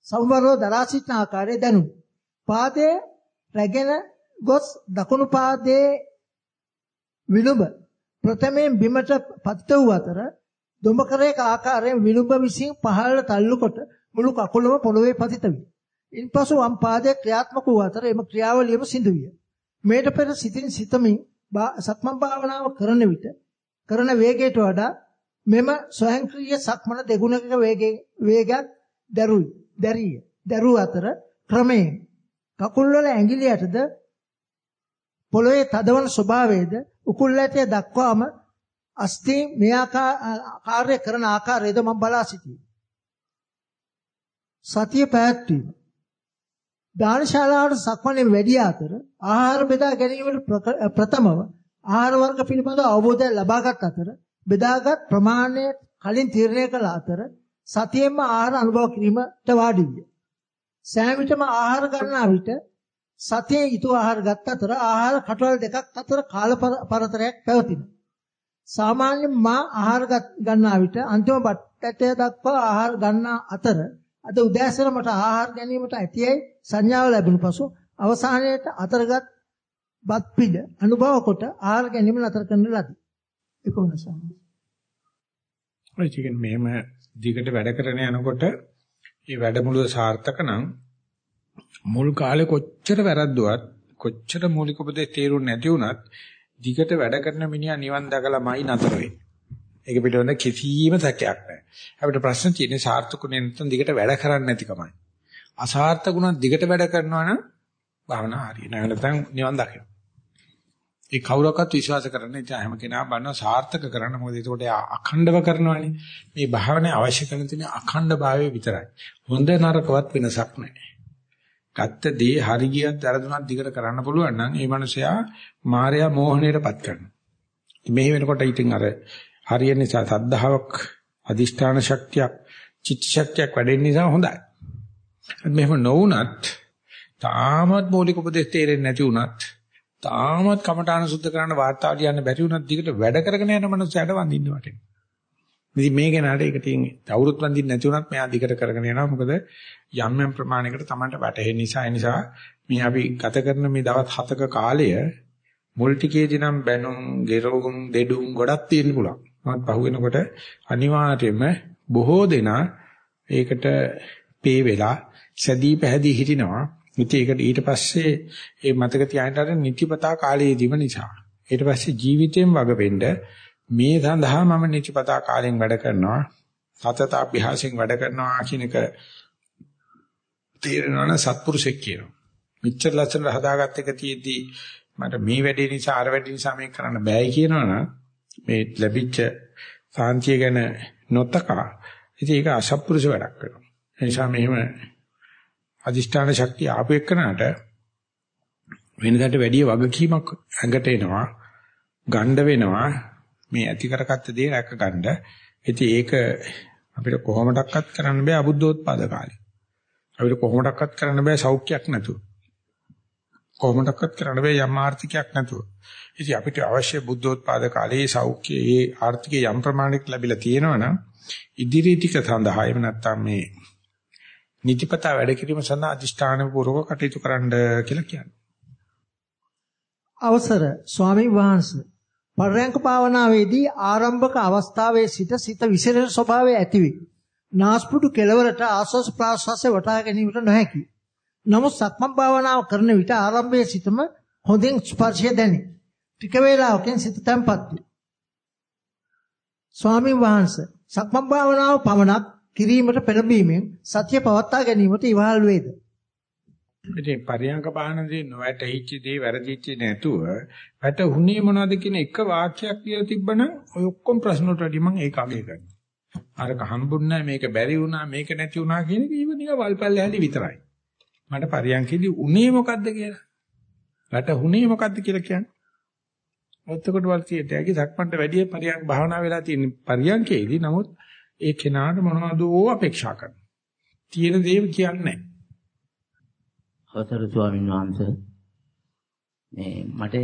සමබරව දරා සිටින ආකාරය දැනුනි. පාදයේ රැගෙන ගොස් දකුණු පාදයේ විලුඹ ප්‍රථමයෙන් බිමට පතිත වූ අතර දොඹකරයක ආකාරයෙන් විලුඹ විසින් පහළට තල්ලු කොට මුළු කකුලම පොළවේ පතිත විය. ඉන්පසු වම් පාදයේ ක්‍රියාත්මක වූ අතර එම ක්‍රියාවලියම සිදු විය. මේට පෙර සිතින් සිතමින් සක්මන් භාවනාව කරන විට කරන වේගයට වඩා මෙම ස්වයංක්‍රීය සක්මන දෙගුණක වේගයක් දරුයි. දැරිය. දරුව අතර ක්‍රමයෙන් කකුල් වල ඇඟිලි යටද පොළවේ තදවන ස්වභාවයේද උකුල් ඇටය දක්වාම අස්ති මේ ආකාරය කරන ආකාරයද මම බලා සිටියේ. සතිය පැවැත්වීම. දානශාලාවට සක්මණේ වැඩි අතර ආහාර බෙදා ගැනීමට ප්‍රථමව ආහාර වර්ග පිළිබඳ අවබෝධය ලබාගත් අතර බෙදාගත් ප්‍රමාණය කලින් තීරණය කළ අතර සතියෙන්ම ආහාර අනුභව කිරීමට වාඩි විය. සෑම විටම ආහාර ගන්නා විට සතියේ ඊතු ආහාර ගත් අතර ආහාර කටවල් දෙකක් අතර කාල පරතරයක් පැවතින. සාමාන්‍යයෙන් මා ආහාර ගන්නා විට අන්තිම බට්ටය දක්වා ආහාර ගන්නා අතර අද උදෑසන මට ආහාර ගැනීමට ඇතියයි සංඥාව ලැබුණු පසු අවසානයේට අතරගත් බත් පිළ අනුභව කොට ආහාර ගැනීම නතර කරන ලදී. ඒක වුණා ඔය කියන්නේ මෙහෙම දිගට වැඩ කරන යනකොට මේ වැඩමුළුව සාර්ථක නම් මුල් කාලේ කොච්චර වැරද්දුවත් කොච්චර මූලික උපදේ තේරුම් නැති වුණත් දිගට වැඩ කරන මිනිහා නිවන් දැකලාමයි නතර වෙන්නේ. ඒක පිළිබඳ කිසිම සැකයක් නැහැ. අපිට ප්‍රශ්න තියෙන්නේ සාර්ථකුනේ නැත්නම් දිගට වැඩ කරන්නේ නැතිකමයි. අසාර්ථකුණා දිගට වැඩ කරනවා නම් භාවනා හරියනවා. නැත්නම් නිවන් දකිනවා. ඒ කවුරක්වත් විශ්වාස කරන්න ඉතින් හැම කෙනා බන්නවා සාර්ථක කරන්න. මොකද එතකොට අඛණ්ඩව කරනවනේ. මේ භාවනාවේ අවශ්‍ය කරන තියෙන අඛණ්ඩභාවය විතරයි. හොඳ නරකවත් වෙනසක් නැහැ. ගත්ත දේ හරි ගියත් දරදුනක් දිගට කරන්න පුළුවන් නම් ඒ මනුස්සයා මායя මෝහණයටපත් කරනවා. මේ වෙනකොට ඉතින් අර හරිය නිසා සද්ධාාවක් අදිෂ්ඨාන ශක්තියක් චිත්ත ශක්තියක් වැඩෙන නිසා හොඳයි. මෙහෙම නොවුනත් තාමත් මූලික උපදේශ තේරෙන්නේ නැති වුණත් තාමත් කමඨාන සුද්ධ කරන්න වාර්තාව ලියන්න බැරි වුණත් දිගට වැඩ කරගෙන යන මනුස්සයට වඳින්න වටිනවා. ඉතින් මේ කෙනාට ඒක තියෙන්නේ අවුරුත් වඳින්න නැති වුණත් මෙයා දිගට කරගෙන යනවා. මොකද යම් යම් ප්‍රමාණයකට Tamanට වැටහෙන නිසා ඒ නිසා මේ අපි ගත කරන මේ දවස් 7ක කාලය මුල් ටිකේදී නම් බැනුම්, ගෙරුම්, දෙඩුම් ගොඩක් තියෙන්න පුළුවන්. නමුත් පහුවෙනකොට අනිවාර්යයෙන්ම බොහෝ දෙනා ඒකට පේ වෙලා සැදී පැහැදී හිටිනවා. ඉතින් ඒකට ඊට පස්සේ ඒ මතක තියාගන්න අර නිතිපතා කාලයේදීම නිසා. ඊට පස්සේ ජීවිතයෙන් වග මේ සඳහා මම නිතිපතා කාලෙන් වැඩ කරනවා. සතත අභ්‍යාසයෙන් වැඩ කරනවා කියන එක තේරෙනවා නම් සත්පුරුෂෙක් කියනවා. මෙච්චර ලස්සන හදාගත්ත එක තියෙද්දි මට මේ වැඩේ නිසා අර වැඩේ නිසා මේක කරන්න බෑයි කියනවනම් මේ ලැබිච්ච සාන්තිය ගැන නොතකා ඉතින් ඒක අසත්පුරුෂ වැඩක් වෙනවා. ඒ නිසා මෙහෙම අදිෂ්ඨාන ශක්තිය ආපු එක්කනට වෙනදාට වැඩිය වගකීමක් ඇඟට එනවා. ගණ්ඩ වෙනවා. මේ ඇති කරගත්ත දේ රැක ගන්න. ඉතින් ඒක අපිට කොහොමඩක්වත් කරන්න බෑ අබුද්ධෝත්පාද කාලේ. අපිට කොහොමඩක්වත් කරන්න බෑ සෞඛ්‍යයක් නැතුව. කොහොමඩක්වත් කරන්න බෑ යම් ආර්ථිකයක් නැතුව. ඉතින් අපිට අවශ්‍ය බුද්ධෝත්පාද කාලයේ සෞඛ්‍යයේ ආර්ථිකයේ යම් ප්‍රමාණයක් ලැබිලා තියෙනවනම් ඉදිරි ටික සඳහා එහෙම නැත්නම් මේ නිතිපතා වැඩ කිරීම සඳහා අදිෂ්ඨාන පූර්වක කටයුතු කරන්න කියලා කියන්නේ. අවසර ස්වාමී වහන්සේ පරයන්ක භාවනාවේදී ආරම්භක අවස්ථාවේ සිට සිත විසිරෙන ස්වභාවය ඇතිවේ. නාස්පුඩු කෙලවරට ආස්වාස් ප්‍රාස්වාසය වටහා ගැනීමට නොහැකි. නමුත් සක්මන් භාවනාව කරන විට ආරම්භයේ සිටම හොඳින් ස්පර්ශය දැනේ. ටික වේලාවකින් සිත තැම්පත් වේ. ස්වාමීන් වහන්සේ සක්මන් භාවනාව පමණක් කිරීමට පෙරබීමෙන් සත්‍ය පවත්වා ගැනීමට ඉවහල් වේද? ඉතින් පරියංග බාහනදී නොවැටහිච්ච දේ වැරදිච්ච නැතුව වැටුනේ මොනවද කියන එක වාක්‍යයක් කියලා තිබ්බනම් ඔය ඔක්කොම ප්‍රශ්න වලට වැඩි මම ඒක අගය කරනවා. අරක හම්බුන්නේ මේක බැරි වුණා මේක නැති වුණා කියන එක ඊව නිකන් වල්පල් ඇලි විතරයි. මට පරියංගකේදී උනේ මොකද්ද කියලා. වැටුනේ මොකද්ද කියලා කියන්නේ. එතකොට වල්තියට ඇගේ සක්මන්ට වැඩි පරියංග භාවනා වෙලා තියෙන පරියංගකේදී නමුත් ඒ කෙනාට මොනවද ඕ අපේක්ෂා කරනවා. තියෙන දේ කියන්නේ නැහැ. අවසර ස්වාමීන් වහන්සේ මේ මට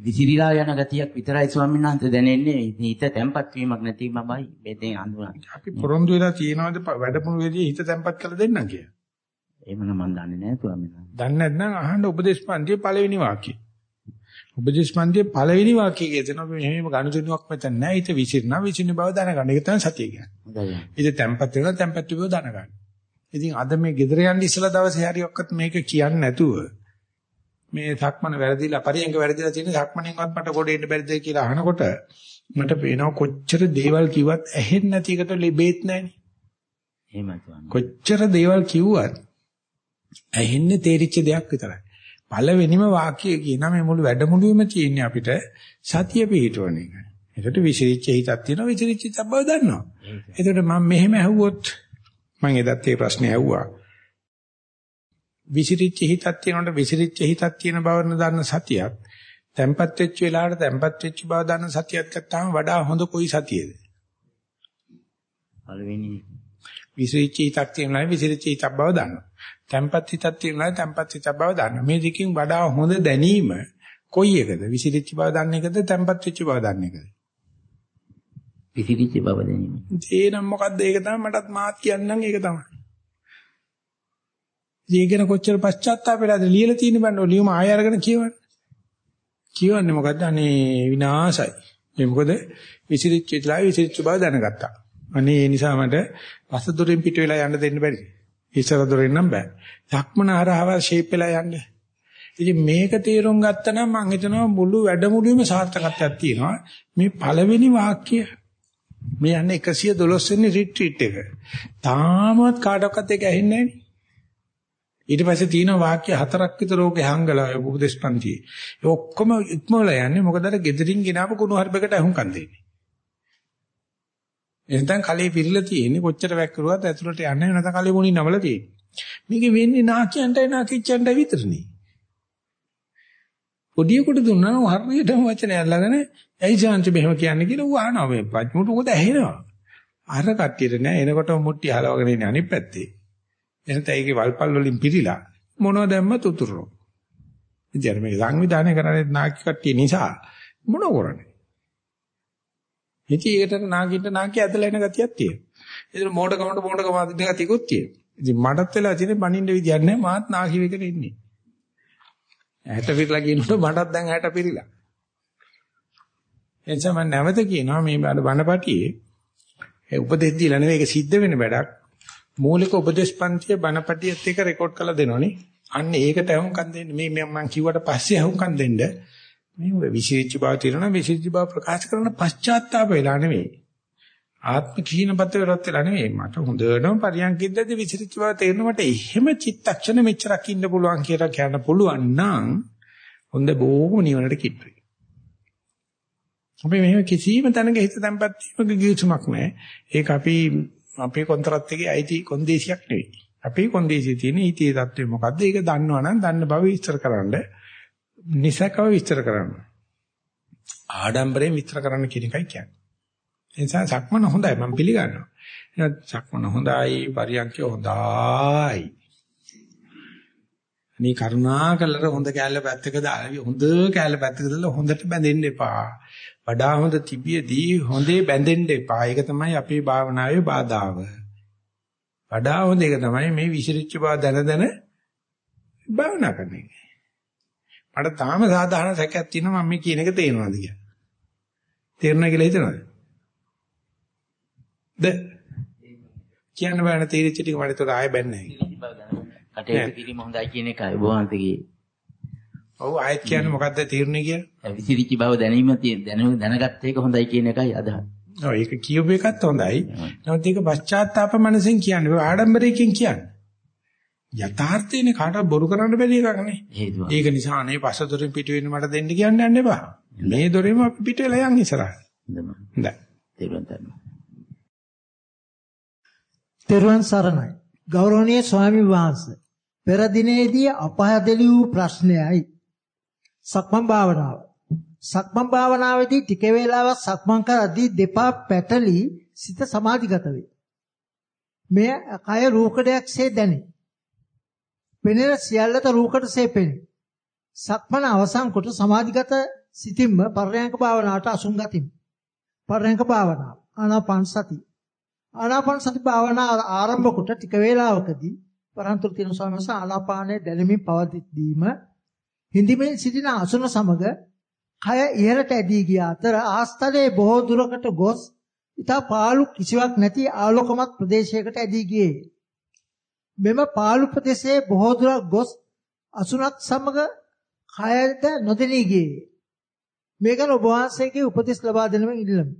විසිරීලා යන ගතියක් විතරයි ස්වාමීන් වහන්සේ දැනෙන්නේ හිත තැම්පත් වීමක් නැති මමයි මේ දැන් අඳුරන්නේ. අපි පොරොන්දු වෙලා තියෙනවද වැඩමුළු වෙදී හිත තැම්පත් කරලා දෙන්නම් කියලා. එහෙම නම් මම දන්නේ නැහැ ස්වාමීන් වහන්සේ. දන්නේ නැත්නම් අහන්න උපදේශ පන්තියේ පළවෙනි වාක්‍යය. උපදේශ පන්තියේ පළවෙනි වාක්‍යය කියනවා මෙහෙම ගනුදෙනුවක් මෙතන නැහැ. හිත විසිරනවා විසිරන බව දැනගන්න. ඒක තමයි සතිය කියන්නේ. හිත තැම්පත් වෙනවා තැම්පත් බව දැනගන්න. ඉතින් අද මේ ගෙදර යන්න ඉස්සලා දවසේ හරි ඔක්කත් මේක කියන්නේ නැතුව මේ සක්මන වැරදිලා පරියංග වැරදිලා තියෙන සක්මණෙන්වත් මට ගොඩ එන්න බැරිද කියලා අහනකොට මට පේනවා කොච්චර දේවල් කිව්වත් ඇහෙන්නේ නැති එකට ලෙබෙත් නැහනේ. එහෙමයි කොච්චර දේවල් කිව්වත් ඇහෙන්නේ තේරිච්ච දෙයක් විතරයි. පළවෙනිම වාක්‍යය කියන මේ මුළු වැඩමුළුවේම තියෙන්නේ අපිට සතිය පිහිටවන එක. ඒකට විසිරිච්ච හිතක් තියෙනවා විසිරිච්ච බව දන්නවා. ඒකට මම මෙහෙම ඇහුවොත් මම එදත් මේ ප්‍රශ්නේ ඇහුවා. විසිරිච්ච හිතක් තියෙනකොට විසිරිච්ච හිතක් තියෙන බව දන්න සතියක් තැම්පත් වෙච්ච වෙලාවට තැම්පත් වෙච්ච බව දන්න සතියක් ගත්තාම වඩා හොඳ කොයි සතියේද? පළවෙනි විසිරිච්ච හිතක් තියෙනවා විසිරිච්ච හිතක් බව දන්නවා. තැම්පත් හිතක් තියෙනවා තැම්පත් හිතක් බව දන්නවා. මේ දෙකෙන් වඩා හොඳ දැනීම කොයි එකද? විසිරිච්ච බව දන්න එකද තැම්පත් වෙච්ච බව දන්න එකද? විසිරිච්ච බව දැනීම. ඒනම් මොකද්ද ඒක තමයි මටත් මාත් කියන්නම් ඒක තමයි. ඊගෙන කොච්චර පශ්චාත්තාප වෙලාද ලියලා තියෙන බන්න ඔය ලියුම ආය අරගෙන කියවන්න. කියවන්නේ මොකද්ද? අනේ විනාසයි. ඒ මොකද විසිරිච්ච ඉතලා විසිරිච්ච බව දැනගත්තා. අනේ ඒ නිසා මට පස දොරෙන් පිට වෙලා යන්න දෙන්න බැරි. ඉස්සර දොරෙන් නම් බෑ. ධක්මන හරහව ෂේප් වෙලා යන්න. ඉතින් මේක තේරුම් ගත්තනම් මම හිතනවා මුළු වැඩමුළුවේම සාර්ථකත්වයක් තියෙනවා. මේ පළවෙනි වාක්‍යය මේ යන්නේ 112 වෙනි රිට්‍රීට් එක. තාමත් කාටවත් ඒක ඇහෙන්නේ නැහැ ඊට පස්සේ තියෙන වාක්‍ය හතරක් විතර ඕකේ හංගලා උපදේශපන්තියේ. ඒ ඔක්කොම ඉක්මවලා යන්නේ මොකද අර gedirin ගෙනාව කුණු හර්පයකට අහුම්කම් දෙන්නේ. එහෙනම් කලේ පිරিলা තියෙන්නේ කොච්චර වැක්කරුවත් ඇතුළට යන්නේ නැත්නම් කලේ මොනින් නමලා තියෙන්නේ. මේක වෙන්නේ නාකියන්ටයි නාකිච්චන්ටයි විතරනේ. පොඩියෙකුට දුන්නා නම් හරියටම වචනය අල්ලගෙන ඇයි ජාන්ති මෙහෙම කියන්නේ කියලා ඌ අහනවා මේ පච්මුට උගද ඇහෙනවා. අර කට්ටියට නෑ එනකොට මුට්ටි හලවගෙන ඉන්නේ අනිත් පැත්තේ. එනත ඒකේ වල්පල් වලින් පිරීලා මොනවද දැම්ම තුතුරෝ. ඉතින් මේ සංවිධානය කරන්නේ නාකි කට්ටිය නිසා මොන කරන්නේ? ඉතින් ඒකට නාකින්ට නාකිය ඇදලා එන ගතියක් තියෙනවා. ඒතර මෝඩ කමට මෝඩ කම අදින ගතියකුත් තියෙනවා. ඉතින් මටත් වෙලා තියෙන්නේ බනින්න විදියක් නැහැ මාත් නාකි වෙකන ඉන්නේ. ඇහැට පිරලා කියනකොට මටත් දැන් ඇහැට පිරিলা. එනිසා මම නැවත කියනවා මේ බණපටියේ ඒ උපදෙස් දීලා නෙවෙයි ඒක සිද්ධ වෙන වැඩක්. මූලික උපදේශ පන්තිය බණපටියත් එක රෙකෝඩ් කරලා දෙනවනේ. අන්න ඒකට අහුම්කම් දෙන්න මේ මම කිව්වට පස්සේ අහුම්කම් දෙන්න මේ විශේෂ බව తీරන විශේෂ බව ප්‍රකාශ කරන පශ්චාත්තාප වෙලා නෙවෙයි. ආත්ම කීනපත වෙරත් වෙලා නෙවෙයි. මට හොඳටම පරියන්කින්දදී විශේෂ බව තේරෙන මට එහෙම චිත්තක්ෂණ මෙච්චරක් ඉන්න පුළුවන් කියලා කියන්න පුළුවන් නම් හොඳ බොහොම නිවනට කිට්ටුයි. අපි මෙහෙම කිසිම තැනක හිත තැම්පත් වීමක ගිවිසුමක් නැහැ. ඒක අපි අපේ කොන්ත්‍රාත් එකේ අයිති කොන්දේසියක් නෙවෙයි. අපේ කොන්දේසියේ තියෙන ඊටේ தත්ත්වය මොකද්ද? ඒක දන්නවනම් දන්න බව විස්තර කරන්න. නිසකව විස්තර කරන්න. ආඩම්බරයෙන් විස්තර කරන්න කියන එකයි කියන්නේ. ඒ නිසා සක්මන හොඳයි මම පිළිගන්නවා. එහෙනම් සක්මන හොඳයි, පරියන්කය හොඳයි. මේ කරුණාකරලා හොඳ කැලේ පැත්තක දාලා හොඳ කැලේ පැත්තක දාලා හොඳට බැඳෙන්න එපා. වඩා හොඳ තිබියදී හොඳේ බැඳෙන්න එපා. ඒක තමයි අපේ භාවනාවේ බාධාව. වඩා හොඳ එක තමයි මේ විසිරිච්ච බව දැන දැන භාවනා කරන එක. මට තාම සාධාරණ සැකයක් තියෙනවා මම මේ කියන එක තේරෙනවද කියලා. තේරෙනවා කියලා හිතනවද? ද කියන්න බෑනේ තීරිච්ච ටික මට ඒතර ආයෙ බැන්නේ නැහැ. කටයුතු කිරීම හොඳයි කියන එකයි ඔබ වහන්සේගේ. ඔව් ආයෙත් කියන්නේ මොකද්ද තීරණය කියලා? විසිරිච්ච බව දැනීම තියෙන දැනගත්ත එක හොඳයි කියන එකයි අදහස්. ඔව් ඒක කියූප එකත් හොඳයි. නමුත් ඒක පශ්චාත්තාප මනසෙන් කියන්නේ ආඩම්බරයෙන් කියන්නේ. යථාර්ථයනේ කාටවත් බොරු කරන්න බැරි එකක් නේ. ඒක නිසා අනේ පස්සදොරින් පිට වෙන්න මට දෙන්න කියන්න යන්න එපා. මේ දොරේම අපි පිට වෙලා යන් ඉස්සරහට. හොඳයි. තෙරුවන් සරණයි. ගෞරවනීය ස්වාමි වහන්සේ. පෙර දිනේදී අපහදලි වූ ප්‍රශ්නයයි. සක්මන් භාවනාව. සක්මන් භාවනාවේදී ටික වේලාවක් සක්මන් කරද්දී දෙපා පැටලි සිත සමාධිගත වේ. මෙය කය රූකඩයක්සේ දැනේ. පෙනෙන සියල්ලත රූකඩසේ පෙනේ. සක්මන අවසන් කොට සමාධිගත සිතින්ම පර්යංක භාවනාවට අසුන් ගතිමි. පර්යංක භාවනාව ආනාපාන සති ආනාපාන සති භාවනාව ආරම්භ කොට ටික වේලාවකදී පරන්තුරු තියෙන ස්වාමීන් ආනාපානයේ දැනෙමින් පවතිද්දීම හිඳිමින් සිටින අසුන සමග කය ඉහළට ඇදී ගිය අතර ආස්තලයේ බොහෝ දුරකට ගොස් ඉතා පාළු කිසිවක් නැති ආලෝකමත් ප්‍රදේශයකට ඇදී ගියේ. මෙම පාළු ප්‍රදේශයේ බොහෝ දුරක් ගොස් අසුනත් සමග කයද නොදෙනී ගියේ. මේක ඔබ වහන්සේගේ උපදෙස් ලබා දෙනමින් ඉල්ලමි.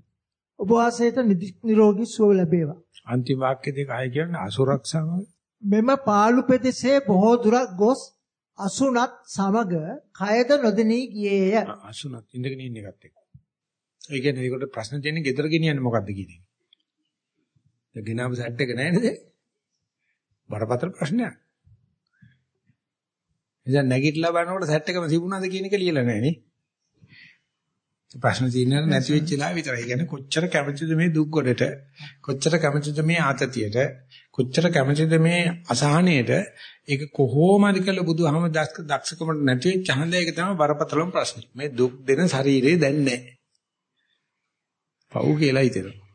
ඔබ වහන්සේට නිරෝගී සුව ලැබේවා. අන්තිම වාක්‍ය දෙක ආයි කියන්නේ අසුරක් සමග මෙම පාළු ප්‍රදේශයේ බොහෝ දුරක් ගොස් අසුනත් සමග කයද නොදෙනී ගියේය. අසුනත් ඉඳගෙන ඉන්න එකත් එක්ක. ඒ කියන්නේ ඒකට ප්‍රශ්න තියෙන්නේ ගෙදර ගෙනියන්නේ මොකද්ද කියන එක. ගෙනාව සැට් එක නැහැ නේද? බරපතල ප්‍රශ්නයක්. ඉතින් නැගිටලා බලනකොට සැට් එකම තිබුණාද කියන එක ලියලා නැහැ නේ. ප්‍රශ්න තියෙනවා නැති වෙච්ච ලා විතරයි. ඒ කියන්නේ කොච්චර කැමතිද මේ දුක් ගොඩට? කොච්චර කැමතිද මේ ආතතියට? කොච්චර කැමතිද මේ අසහනයට? ඒක කොහොමද කියලා බුදුහාම දක්ෂකමට නැති වෙච්ච හන්ද ඒක තමයි බරපතලම ප්‍රශ්නේ. මේ දුක් දෙන ශරීරේ දැන් නැහැ. පව් කියලා හිතෙනවා.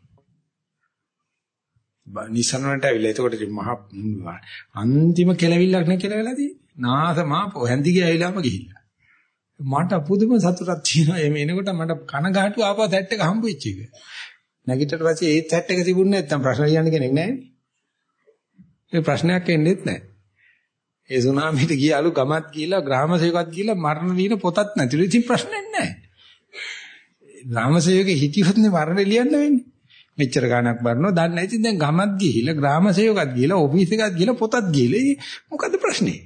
නිසනකට ඇවිල්ලා එතකොට මහා අන්තිම කෙලවිල්ලක් නේ කියලා වෙලා තියෙන්නේ. නාසමා පොහැන්දි ගියයිලාම ගිහිල්ලා. මට පුදුම සතුටක් තියෙනවා එමෙ එනකොට මට කනගාටු ආපහු සෙට් එක හම්බ වෙච්ච එක. නැගිටට පස්සේ ඒ සෙට් එක තිබුණේ නැත්නම් ප්‍රශ්න කියන්න කෙනෙක් නැහැ නේ. ඒ ප්‍රශ්නයක් එන්නේත් නැහැ. ඒ සුනාමිට ගියාලු ගමත් ගිහිලා ග්‍රාම සේවකත් ගිහිලා මරණ වීන පොතත් නැතිලු. ඉතින් ප්‍රශ්නයක් නැහැ. ග්‍රාම සේවකේ හිටියොත් නේ මරණ ලියන්න වෙන්නේ. මෙච්චර ගාණක් බරනවා දන්නේ නැති දැන් ගමත් ගිහිලා ග්‍රාම සේවකත් ගිහිලා ඔෆිස් එකත් ගිහිලා පොතත් ගිහිලා මොකද්ද ප්‍රශ්නේ?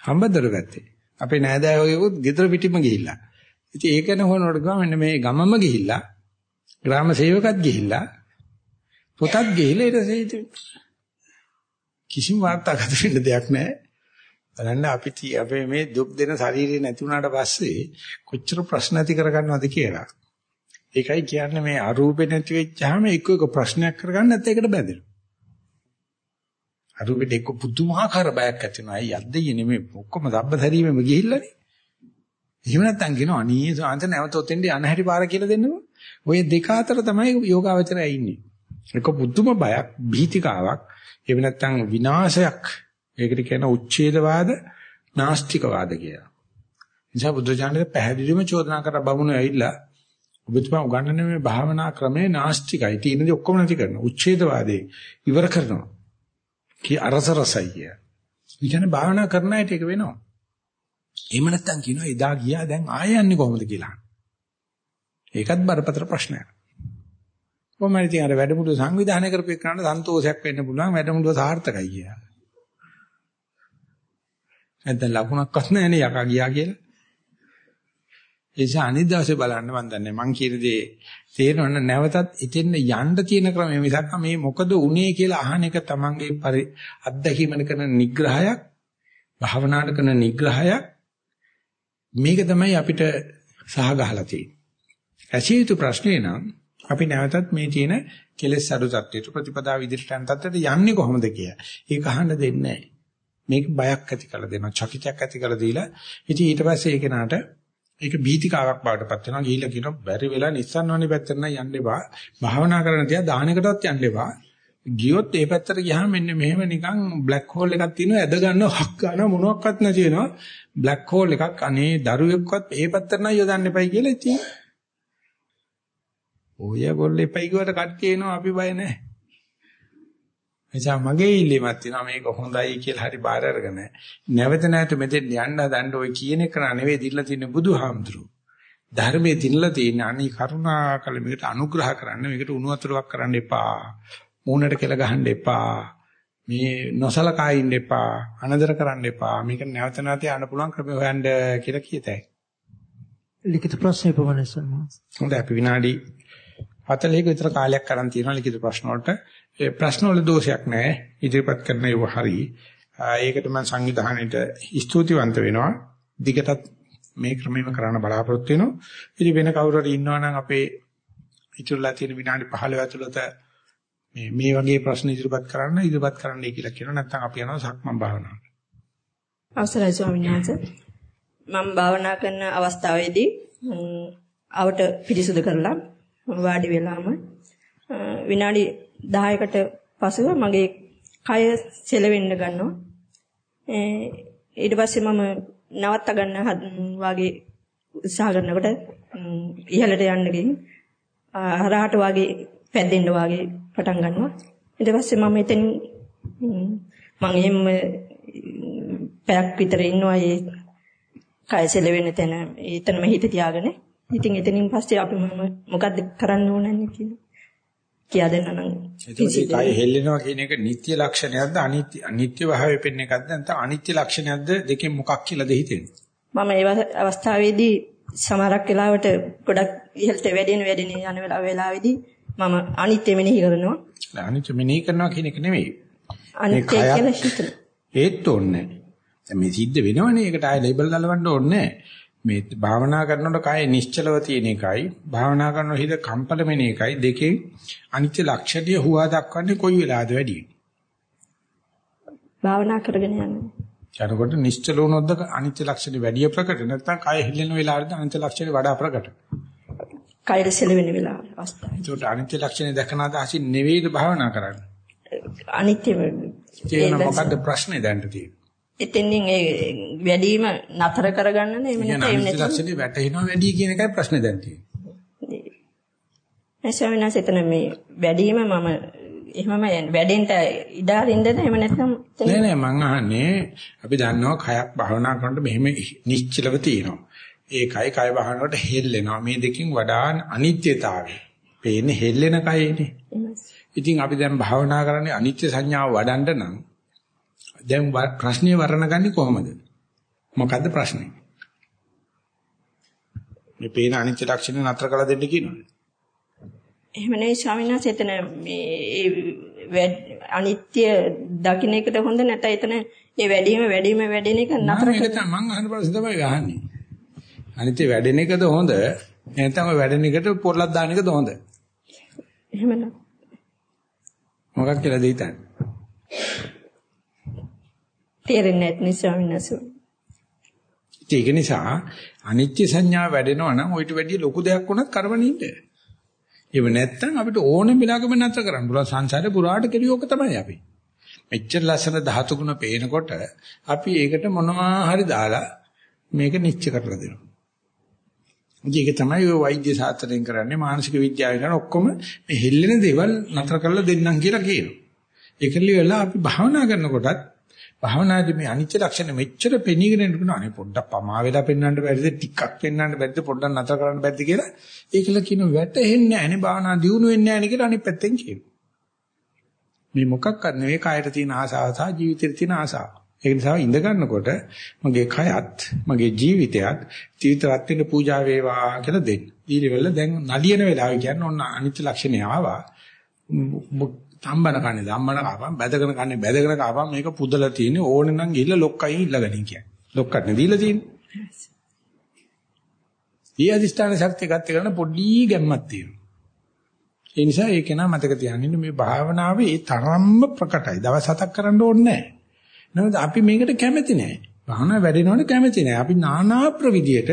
හම්බදර ගත්තේ. අපේ නෑදෑයෝගෙත් ගෙදර පිටිම ගිහිල්ලා. ඉතින් ඒක නහොනකොට ගම මෙන්න මේ ගමම ගිහිල්ලා ග්‍රාම සේවකත් ගිහිල්ලා පොතත් ගිහිල්ලා ඊට පස්සේ කිසිම වාර්තාගත වෙන්න දෙයක් නැහැ. බලන්න අපි අපේ මේ දුක් දෙන ශරීරය නැති වුණාට පස්සේ කොච්චර ප්‍රශ්න ඇති කරගන්නවද කියලා. ඒකයි කියන්නේ මේ අරූපේ නැති වෙච්චාම එක්ක එක ප්‍රශ්නයක් කරගන්න නැත්නම් ඒකට බැඳෙනවා. අරූපෙට එක්ක පුදුමාකාර බයක් ඇති වෙනවා. අය යද්දේ නෙමෙයි ඔක්කොම සබ්බතරීමෙම ගිහිල්ලානේ. එහෙම නැත්නම් කියනවා අනී සාන්ත නැවත ඔතෙන්ට යන හැටි පාර කියලා දෙන්නකො. ඔය දෙක අතර තමයි යෝගාවචරය ඉන්නේ. එක පුදුම බයක්, භීතිකාවක්, එහෙම නැත්නම් විනාශයක්. ඒකට කියන උච්ඡේදවාද, නාස්තිකවාද කියලා. නිසා බුද්ධ ඥානෙ පැහැදිලිවම චෝදනා කර බමුණු ඇවිල්ලා ඔබතුමා උගන්වන්නේ මේ භාවනා ක්‍රමේ නාස්තිකයි. තියෙනදී ඔක්කොම නැති කරනවා. උච්ඡේදවාදේ ඉවර කරනවා. කී අරස රසයි කිය. ඒ කියන්නේ භාවනා කරන අයට ඒක වෙනවා. එහෙම නැත්තම් කියනවා එදා ගියා දැන් ආයෙ යන්නේ කොහොමද කියලා. ඒකත් බරපතල ප්‍රශ්නයක්. කොහොමද ඉතින් අර වැඩමුළු සංවිධානය කරපු එකට සන්තෝෂයක් වෙන්න පුළුවන් වැඩමුළුව සාර්ථකයි කියලා. නැත්නම් ලකුණක්වත් නැහැනේ යකා ගියා කියලා. ඒ නිසා අනිත් දවසේ බලන්න මම දන්නේ මං කියන දේ තේරෙනවන්න නැවතත් ඉතින් යන්න තියෙන ක්‍රමය මිසක් මේ මොකද උනේ කියලා අහන එක තමන්ගේ අත්දැකීමන කරන නිග්‍රහයක් භාවනාවට කරන නිග්‍රහයක් මේක තමයි අපිට සහගහලා තියෙන්නේ. ඇසිය යුතු ප්‍රශ්නේ නම් අපි නැවතත් මේ තියෙන කෙලෙස් අඩු තත්ත්වයට ප්‍රතිපදා විදිහට යන තත්ත්වයට යන්නේ කොහොමද කියලා. ඒක අහන්න දෙන්නේ නැහැ. මේක බයක් ඇති කරලා දෙනවා. චකිතයක් ඇති කරලා දීලා ඉතින් ඊට පස්සේ ඒ කෙනාට ඒක බීතිකාවක් බවට පත් වෙනවා. ගිහිල්ලා කියනවා බැරි වෙලා නිස්සන්වන්නේ පැත්තට නම් යන්න එපා. භාවනා කරන තියා දාහනකටවත් යන්න එපා. ගියොත් ඒ පැත්තට ගියාම මෙන්න මෙහෙම නිකන් බ්ලැක් හෝල් එකක් තියෙනවා. ඇද ගන්නවා, හක් ගන්නවා මොනවත් නැති වෙනවා. බ්ලැක් හෝල් එකක් අනේ දරුවෙක්වත් ඒ පැත්තට නම් යොදන්න එපයි කියලා ඉතින්. ඔය ගොල්ලෝ එපයි කිව්වට කට්ටිය එනවා අපි බය නැහැ. එනිසා මගේ ඉල්ලීමක් තියෙනවා මේක හොඳයි කියලා හරි බාර අරගෙන නැවත නැවත මෙතෙන් යන්න හදන්න ඔය කියන එක නෙවෙයි දිල්ලා තියෙන බුදුහාමුදුරු. ධර්මයේ දිනලා තියෙන අනි කරුණාකල මේකට අනුග්‍රහ කරන්න මේකට උණු වතුරක් කරන්න එපා. මූණට කෙල ගහන්න එපා. මේ නොසලකා ඉන්න එපා. අනදර කරන්න එපා. මේක නැවත නැවත යන්න පුළුවන් ක්‍රම හොයන්න කියලා කියතයි. ලිඛිත ප්‍රශ්න සම්මා. හොඳයි අපි විනාඩි 40ක විතර කාලයක් කරන් තියෙනවා ලිඛිත ප්‍රශ්න වලට. ඒ ප්‍රශ්න වල දෝෂයක් නැහැ. ඉදිරිපත් කරන ඒවා හරි. ඒකට මම සංවිධානයේට ස්තුතිවන්ත වෙනවා. දිගටත් මේ ක්‍රමෙම කරන්න බලාපොරොත්තු වෙනවා. ඉතින් වෙන කවුරු හරි ඉන්නවා නම් අපේ ඉතුරුලා තියෙන විනාඩි 15 ඇතුළත මේ මේ වගේ ප්‍රශ්න ඉදිරිපත් කරන්න ඉදිරිපත් කරන්නයි කියලා කියනවා. නැත්නම් අපි යනවා සක්මන් භාවනාවට. අවසරයි ස්වාමීන් වහන්සේ. මම භාවනා කරන අවස්ථාවේදී අවට පිරිසුදු කරලා වාඩි වෙලාම විනාඩි 10කට පසුව මගේ කය සෙලවෙන්න ගන්නවා. ඊට පස්සේ මම නවත්ත ගන්න වාගේ උත්සාහ කරනකොට ඉහළට යන්න ගිහින් හරහට වාගේ පැද්දෙන්න වාගේ පටන් ගන්නවා. ඊට පස්සේ මම එතන මම එහෙම පැයක් විතර ඉන්නවා ඒ කය සෙලවෙන තැන එතනම හිත තියාගෙන ඉතින් එතනින් පස්සේ අපි මොකද්ද කරන්න ඕනන්නේ කියලා. කියා දෙන්න නම්. ඒකයි කය හෙල්ලෙනවා කියන එක නිත්‍ය ලක්ෂණයක්ද අනිත්‍ය අනිත්‍ය භාවය පෙන්න එකක්ද නැත්නම් අනිත්‍ය ලක්ෂණයක්ද දෙකෙන් මොකක් කියලාද හිතෙන්නේ? මම ඒ අවස්ථාවේදී සමහරක් වෙලාවට ගොඩක් ඉහළට වැඩෙන වැඩෙන යන වෙලාවේදී මම අනිත්‍ය මෙනෙහි කරනවා. අනිත්‍ය මෙනෙහි කරනවා කියන එක නෙමෙයි. අනිත්‍ය කියලා හිතන. ඒත් ඕනේ. මේ සිද්ධ වෙනවනේ ඒකට ආයෙ ලේබල් ගලවන්න ඕනේ නැහැ. මේ භාවනා කරනකොට කය නිශ්චලව තියෙන එකයි භාවනා කරනකොට හිත කම්පල වෙන එකයි දෙකේ අනිත්‍ය ලක්ෂණය හුවා දක්වන්නේ කොයි වෙලාවද වැඩි? භාවනා කරගෙන යන්නේ. යනකොට නිශ්චල වුණොත්ද අනිත්‍ය ලක්ෂණය වැඩි ප්‍රකට? නැත්නම් කය හෙල්ලෙන වෙලාවද අනිත්‍ය ලක්ෂණය වඩා ප්‍රකට? කය සෙලවෙන වෙලාව අවස්ථාව. ඒකට අනිත්‍ය ලක්ෂණය දැකන අදහසින් නෙවෙයිද භාවනා කරන්නේ? අනිත්‍ය ඒ මොකද්ද ප්‍රශ්නේ දැන් තියෙන්නේ එතෙන්ින් ඒ වැඩිම නතර කරගන්න නේ එහෙම නැත්නම් එහෙම ලක්ෂණේ වැටෙනවා වැඩි කියන එකයි ප්‍රශ්නේ දැන් තියෙන්නේ. එතන මේ වැඩිම මම එහෙමම වැඩෙන්න ඉඩ අරින්නද එහෙම නැත්නම් නෑ නෑ මං අහන්නේ අපි දන්නවා කයක් භාවනා කරනකොට මෙහෙම නිශ්චලව තියෙනවා. ඒ කය භාවනාවට හෙල්ලෙනවා. මේ දෙකෙන් වඩා අනිත්‍යතාවය. පේන්නේ හෙල්ලෙන කයනේ. ඉතින් අපි දැන් භාවනා කරන්නේ අනිත්‍ය සංඥාව වඩන්න නම් දැන් ප්‍රශ්නේ වර්ණගන්නේ කොහොමද? මොකද්ද ප්‍රශ්නේ? මේ පේන අනිත්‍ය ලක්ෂණ නතර කළ දෙන්න කියනවනේ. එහෙම නෙවෙයි ස්වාමීන් වහන්සේ එතන මේ අනිත්‍ය දකින්න එකද හොඳ නැත්නම් එතන ඒ වැඩිම වැඩිම වැඩෙන එක නතර කරලා ඒක තමයි මම අහන ප්‍රශ්නේ තමයි අහන්නේ. අනිත්‍ය වැඩෙන එකද හොඳ නැත්නම් ඔය වැඩෙන එකට පොරලක් දාන එකද හොඳ? එහෙමනම් මොකක් කියලාද හිතන්නේ? තේරෙන්නේ නැත්නම් ස්වාමීන් වහන්සේ. ඒක නිසා අනිත්‍ය සංඥා වැඩෙනවා නම් ඔయిత වැඩිය ලොකු දෙයක් වුණත් කරවනින්න. ඒව නැත්තම් අපිට ඕනෙම වෙලාවකම නැතර කරන්න පුළුවන් සංසාරේ පුරාට කෙලියෝක තමයි අපි. මෙච්චර ලස්සන ධාතු ගුණ පේනකොට අපි ඒකට මොනවා හරි දාලා මේක නිශ්චය කරලා දෙනවා. ඒක තමයි ඔය වෛද්‍ය ශාස්ත්‍රයෙන් කරන්නේ මානසික විද්‍යාවෙන් කරන ඔක්කොම මේ හෙල්ලෙන දේවල් නතර කරලා දෙන්නම් කියලා කියනවා. ඒකලිය වෙලා අපි භාවනා කරනකොටත් භාවනාදී මේ අනිත්‍ය ලක්ෂණ මෙච්චර පෙනීගෙන ඉන්නවා අනේ පොඩ්ඩක් පමා වෙලා පෙන්වන්න බැරිද? ටිකක් පෙන්වන්න බැරිද? පොඩ්ඩක් නතර කරන්න බැරිද කියලා? ඒකල කියන වැටෙන්නේ නැහැ නේ භාවනා දියුණු වෙන්නේ නැහැ නේ කියලා අනිත් පැත්තෙන් කියනවා. මේ මොකක්වත් නෙවෙයි කායට තියෙන ආසාව සහ ජීවිතේ තියෙන ආසාව. ඒ නිසා ඉඳ ගන්නකොට මගේ කයත් මගේ ජීවිතයත් ජීවිත රත්නෙට පූජා වේවා කියලා දෙන්න. ඊළඟ දැන් නලියන වෙලාව කියන්නේ ඔන්න අනිත්‍ය ලක්ෂණය ආවා. තම්බන කන්නේ ධම්මන කපම් බැදගෙන කන්නේ බැදගෙන කපම් මේක පුදලා තියෙන්නේ ඕනේ නම් ගිහිල්ලා ලොක්කයින් ඉල්ලගනින් කියන්නේ. ලොක්කට නේ දීලා තියෙන්නේ. ඊ අධිෂ්ඨාන ශක්තිය ගත කරන පොඩි ගැම්මක් තියෙනවා. ඒ නිසා ඒක නා මතක තියාගන්න මේ භාවනාවේ ඒ තරම්ම ප්‍රකටයි. දවස් හතක් කරන්න ඕනේ නැහැ. නමුත් අපි මේකට කැමති නැහැ. භාවනා වැඩෙනවට කැමති නැහැ. අපි নানা ප්‍රවිධියට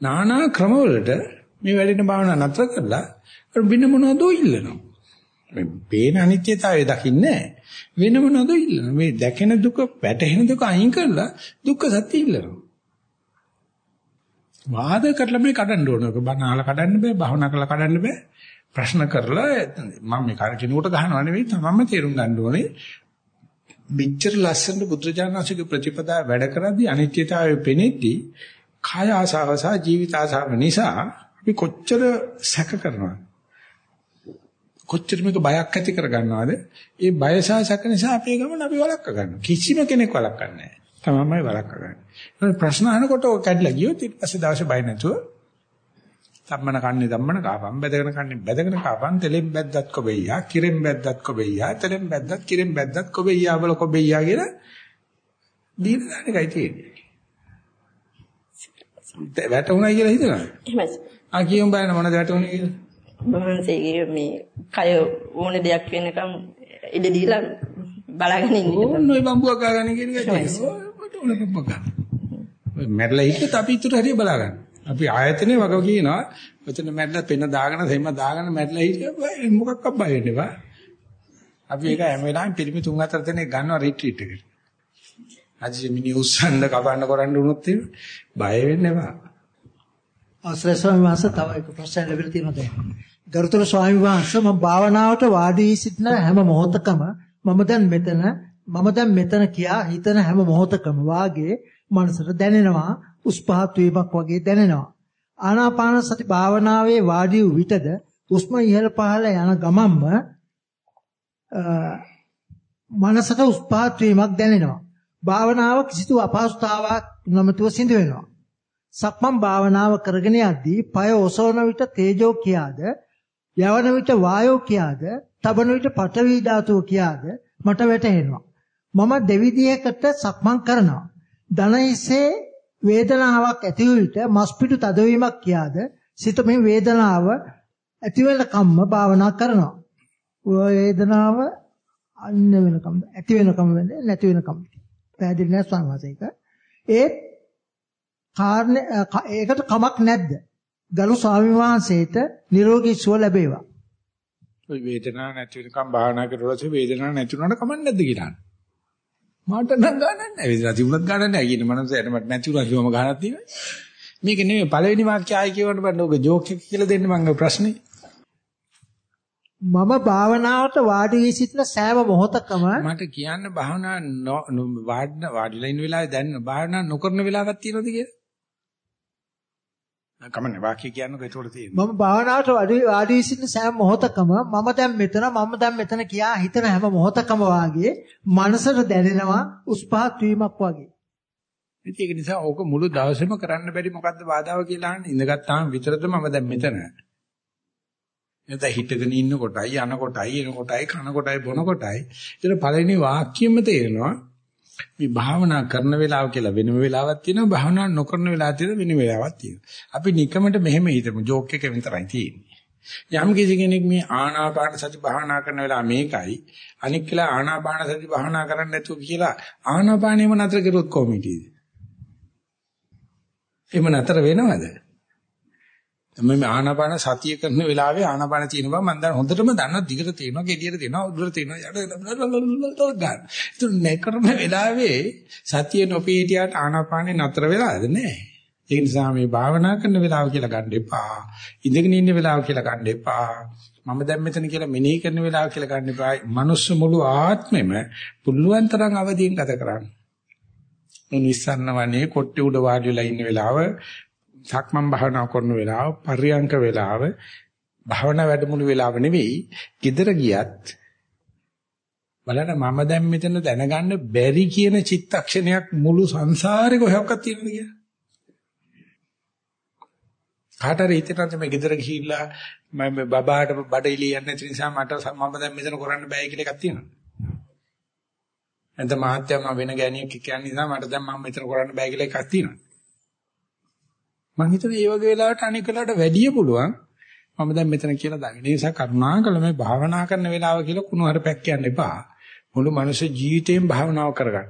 নানা ක්‍රමවලට මේ වැඩෙන භාවනා නතර කරලා වෙන මොනවද ඉල්ලනවා. මේ පේන අනිත්‍යතාවය දකින්නේ වෙන මොනවද ඉල්ලනවා. මේ දැකෙන දුක, වැටහෙන දුක අයින් කරලා දුක්ඛ සත්‍ය ඉල්ලනවා. වාද කරලා මේ කඩන්න ඕනක බණ අහලා කඩන්න බෑ, භාවනා කරලා කඩන්න බෑ. ප්‍රශ්න කරලා මම මේ කාර කෙනෙකුට ගහනව නෙවෙයි තමම තේරුම් ගන්න ඕනේ මෙච්චර ලස්සන බුද්ධජානනාංශික ප්‍රතිපදා වැඩ කරද්දී අනිත්‍යතාවය පෙනෙද්දී කාය ආසාව සහ ජීවිත ආසාව නිසා අපි කොච්චර සැක කරනවද කොච්චර මේක බයක් ඇති කරගන්නවද? ඒ බය සහ සැක නිසා අපේ ගමන අපි වළක්ව ගන්නවා. කිසිම කෙනෙක් වළක්වන්නේ නැහැ. තමමයි වළක්ව ගන්න. ප්‍රශ්න අහනකොට ඔය කැඩලා ගියොත් ඊට පස්සේ දවසේ බය නැතුව ධම්මන කන්නේ ධම්මන කාපම් බැදගෙන කන්නේ බැදගෙන කාපම් තෙලෙන් බැද්දත් කොබෙයියා කිරෙන් බැද්දත් කොබෙයියා තෙලෙන් බැද්දත් කිරෙන් බැද්දත් කොබෙයියා බල කොබෙයියා කියලා දාන එකයි තියෙන්නේ. වැටුණා කියලා හිතනවා. එහෙමයි. ආ කියමු බලන්න මොනවද වැටුනේ කියලා වහන්සේගේ මේ කය ඕන දෙයක් වෙනකම් ඉඩ දීලා බලාගෙන ඉන්න ඕන ඔය බම්බුවක් ගාගෙන කියන එක තියෙනවා ඕන බම්බුවක් ගන්න මැරලා හිටියත් අපි ඉතුරු හරිය බලා ගන්න අපි ආයතනේ වග කියනවා ඔතන මැරලා පෙන දාගෙන සෙම දාගෙන මැරලා හිටිය මොකක්වත් බය වෙන්න එපා. අපි ඒක හැම වෙලාවෙම පිළිමි තුන් හතර දෙනෙක් ගන්නවා රිට්‍රීට් එකට. අදිසි මිනි උස්සන්න කපන්න කරන්න උනොත් එහෙම බය වෙන්න එපා. අවසරයි ස්වාමීන් වහන්සේ තව එක ප්‍රශ්නයක් ලැබිලා තියෙනවා දැන්. ගරුතර ස්වාමීන් වහන්සේ මම භාවනාවට වාඩි වී සිටින හැම මොහොතකම මම දැන් මෙතන මම දැන් මෙතන කියා හිතන හැම මොහොතකම වාගේ මනසට දැනෙනවා උස් පහත් වීමක් වගේ දැනෙනවා. ආනාපාන සති භාවනාවේ වාඩි වූ විටද උස්ම ඉහළ පහළ යන ගමම්ම මනසට උස් පහත් වීමක් දැනෙනවා. භාවනාව කිසිදු අපහසුතාවක් නොමැතිව සිදු වෙනවා. සක්මන් භාවනාව කරගෙන යද්දී পায় ඔසවන විට තේජෝ කියාද යවන විට වායෝ කියාද තබන විට පඨවි ධාතුව කියාද මට වැටහෙනවා. මම දෙවිදියකට සක්මන් කරනවා. ධනයිසේ වේදනාවක් ඇති විට මස්පිඩු තදවීමක් කියාද සිත මේ වේදනාව ඇති වෙන කම්ම භාවනා කරනවා. වේදනාව අන්න වෙනකම් ඇති වෙනකම් වෙන්නේ නැති වෙනකම්. පැහැදිලි නැහැ ස්වාමීන් ඒත් කාරණේ ඒකට කමක් නැද්ද? ගරු ස්වාමීන් වහන්සේට නිරෝගී සුව ලැබේවා. වේදනාවක් නැති වෙනකම් භාවනා කරලා වේදනාවක් නැති වුණාට කමක් නැද්ද කියලා. මට නම් ගානක් නැහැ. වේදනාව තිබුණත් ගානක් නැහැ කියන මනසට මට නැති වුණා කිව්වම ගානක් තියෙනවා. මේක නෙමෙයි පළවෙනි වාක්‍යය ආයි කියවන්න බෑ. ඔබ ජෝක් එක කියලා දෙන්න මං ප්‍රශ්නේ. මම භාවනාවට වාඩි වී සිටින සෑම මොහොතකම මට කියන්න භාවනා වාඩිලා ඉන්න වෙලාවේ දැන් භාවනා නොකරන වෙලාවක් තියෙනවද කියලා? කමන්නේ වාක්‍ය කියන්නකෝ ඒතකොට තියෙන්නේ. මම භාවනාවට වාඩි සිටින සෑම මොහොතකම මම දැන් මෙතන මම දැන් මෙතන කියා හිතන හැම මොහොතකම වාගේ මනසට දැනෙනවා උස්පහත් වීමක් වගේ. ඒක නිසා ඕක මුළු දවසේම කරන්න බැරි මොකද්ද බාධාව කියලා අහන්නේ. ඉඳගත්තාම විතරද මම දැන් මෙතන. එතන හිටගෙන ඉන්න කොටයි යන කොටයි එන කොටයි කන කොටයි බොන කොටයි. ඒතර පළවෙනි වාක්‍යෙම තේරෙනවා මේ භාවනා කරන වෙලාව කියලා වෙනම වෙලාවක් තියෙනවා භාවනා නොකරන වෙලාවක් තියෙන වෙනම වෙලාවක් තියෙනවා. අපි නිකමට මෙහෙම හිතමු ජෝක් එක විතරයි තියෙන්නේ. යම් කිසි කෙනෙක් මේ ආනාපාන සති භාවනා කරන වෙලාව මේකයි අනික් කියලා ආනාපාන සති භාවනා කරන්න නැතුව කියලා ආනාපානෙම නතර කරුවොත් කොහොමද? එහෙම නතර වෙනවද? මම ආනාපාන සතිය කරන වෙලාවේ ආනාපාන තියෙන බව මම දැන් හොඳටම දන්නවා දිගට තියෙනවා gediයට තියෙනවා උඩට තියෙනවා යට ගන්න. ඒක නැකරන වෙලාවේ සතිය නොපීටියට ආනාපානේ නතර වෙලාද නැහැ. ඒ නිසා මේ භාවනා කරන වෙලාව කියලා ගන්න එපා. ඉඳගෙන ඉන්න වෙලාව කියලා ගන්න එපා. මම දැන් මෙතන කියලා මෙනෙහි කරන වෙලාව කියලා ගන්න එපා. මනුස්ස මුළු ආත්මෙම පුළුවන් තරම් අවදියෙන් ගත කරන්න. නිස්සන්න වනේ කොට්ටේ උඩ වාඩි වෙලා ඉන්න වෙලාව සක්මන් භාවනා කරන වෙලාව, පරියංක වෙලාව, භාවනා වැඩමුළු වෙලාව නෙවෙයි, gedara ගියත් බලන්න මම දැන් මෙතන දැනගන්න බැරි කියන චිත්තක්ෂණයක් මුළු සංසාරේ කොහොක්වත් තියෙනවද කියලා. කාටරි හිතෙනවද මේ ගෙදර ගිහිල්ලා මම බබාට බඩ එළිය යන්නේ නැති නිසා මට මම දැන් මෙතන කරන්න බෑ කියලා එකක් තියෙනවා. එතන මහත්ය මම වෙන ගෑණියෙක් කියන්නේ නිසා මට දැන් මම මෙතන කරන්න බෑ කියලා එකක් තියෙනවා. මම හිතන්නේ මේ වගේ වෙලාවට අනික වෙලාවට වැඩිය පුළුවන් මම දැන් මෙතන කියලා දාගෙන. ඒ නිසා කරුණාකර මේ භාවනා කරන වෙලාව කියලා කුණු හරපැක් කියන්න එපා. මුළු මනුෂ්‍ය ජීවිතේම භාවනාව කරගන්න.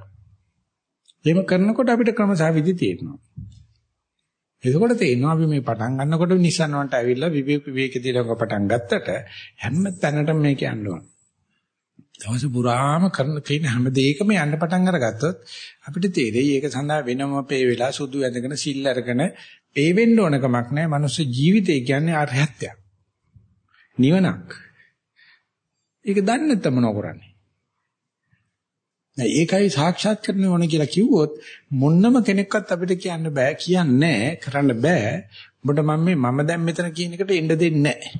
එහෙම කරනකොට අපිට ක්‍රමසහ විදි තියෙනවා. එතකොට තේරෙනවා අපි මේ පටන් ගන්නකොට Nissan වලට ඇවිල්ලා විවේක විවේක දිලක පටන් ගත්තට හැම තැනටම මේක යන්න ඕන. දවස පුරාම කරන තියෙන හැම දෙයකම යන්න පටන් අරගත්තොත් අපිට තේරෙයි ඒක සඳහා වෙනම පේ වෙලා සුදු ඇඳගෙන සිල් අරගෙන ඒ වෙන්න ඕන කමක් නැහැ. මනුස්ස ජීවිතය කියන්නේ අරහත්යක්. නිවනක්. ඒක දන්නේ නැත්නම් මොනව කරන්නේ? ඒකයි සාක්ෂාත් කරන්න ඕන කියලා කිව්වොත් මොන්නම කෙනෙක්වත් අපිට කියන්න බෑ කියන්නේ කරන්න බෑ උඹට මම මේ මම දැන් මෙතන කියන එකට එන්න දෙන්නේ නැහැ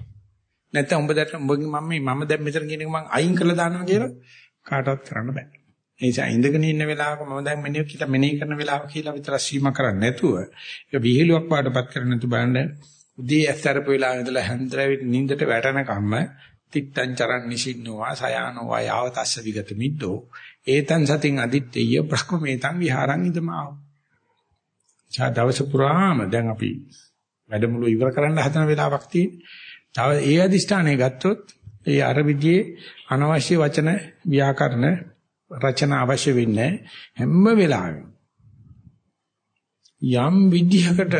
නැත්නම් උඹ දැන් උඹගේ මම මේ මම දැන් මෙතන කියන එක මම අයින් කරලා දානවා කියලා කාටවත් කරන්න බෑ ඒ නිසා ඉඳගෙන ඉන්න වෙලාවක මම දැන් මෙනේ කියලා මෙනේ කරන වෙලාව කියලා විතර සීමා කරන්නේ නැතුව ඒක විහිළුවක් වඩපත් කරන්නේ නැතු බලන්න උදේ ඇස්තරපු වෙලාව ඉඳලා හැන්දරවි නිින්දට වැටෙනකම්ම තිත්තං චරන් නිසින්නෝවා සයානෝවා යාවතස්ස විගත මිද්දෝ ඒතං සතින් අදිත්තේය බ්‍රහ්මමේතං විහාරං ඉදමාව. ඡා දවස පුරාම දැන් අපි වැඩමුළු ඉවර කරන්න හදන වෙලාවක් තියෙන. තව ඒ අදිෂ්ඨානය ගත්තොත් ඒ අර විදිහේ අනවශ්‍ය වචන ව්‍යාකරණ රචන අවශ්‍ය වෙන්නේ හැම වෙලාවෙම. යම් විදිහකට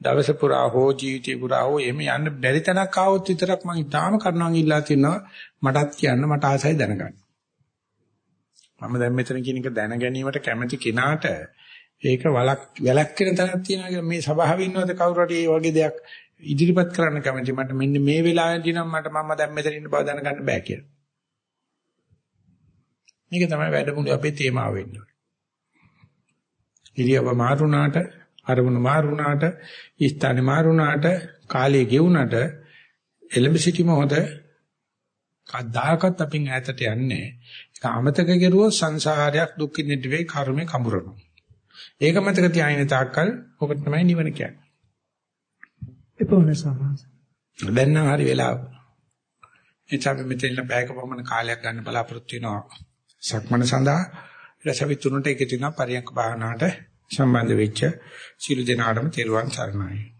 දවස පුරා හෝ ජීවිතේ පුරා හෝ එමෙ යන්න බැරි තැනක් ආවොත් විතරක් මම ඊටාම කරනවා ඉල්ලා තිනවා මටත් කියන්න මට ආසයි දැනගන්න. මම දැන් මෙතන කියන එක දැන ගැනීමට කැමැති කෙනාට ඒක වලක් වැලක්කෙන තැනක් තියෙනවා කියලා මේ සභාවේ ඉන්නවද කවුරු හරි මේ වගේ දෙයක් ඉදිරිපත් කරන්න කැමැති මට මෙන්න මේ වෙලාවේදී නම් මට මම දැන් මෙතන ඉන්න බව දැනගන්න බෑ කියලා. මේක තමයි වැඩමුළු අපේ තේමාව වෙන්නේ. ඉරියව මාරුණාට අරමුණු මාරුණාට ස්ථානේ මාරුණාට කාලය ගෙවුනට එලඹ සිටීම හොඳ කද්දාකත් අපින් ඈතට යන්නේ ඒක අමතක කෙරුවොත් සංසාරයක් දුක් විඳින්න වෙයි කර්මේ කඹරනවා. ඒක මතක තියාගෙන තාක්කල් ඔක තමයි නිවන කියන්නේ. එපමණ සමාස. දැන් නම් හරි වෙලාව. එචා අපි මෙතන බෑක පමණ කාලයක් ගන්න බලාපොරොත්තු වෙනවා. සක්මන සඳහා ඊට තුනට එකතු වෙනවා පරියන්ක භාවනාවට සම්බන්ධ වෙච්ච සිළු දෙනාටම තෙරුවන් සරණයි.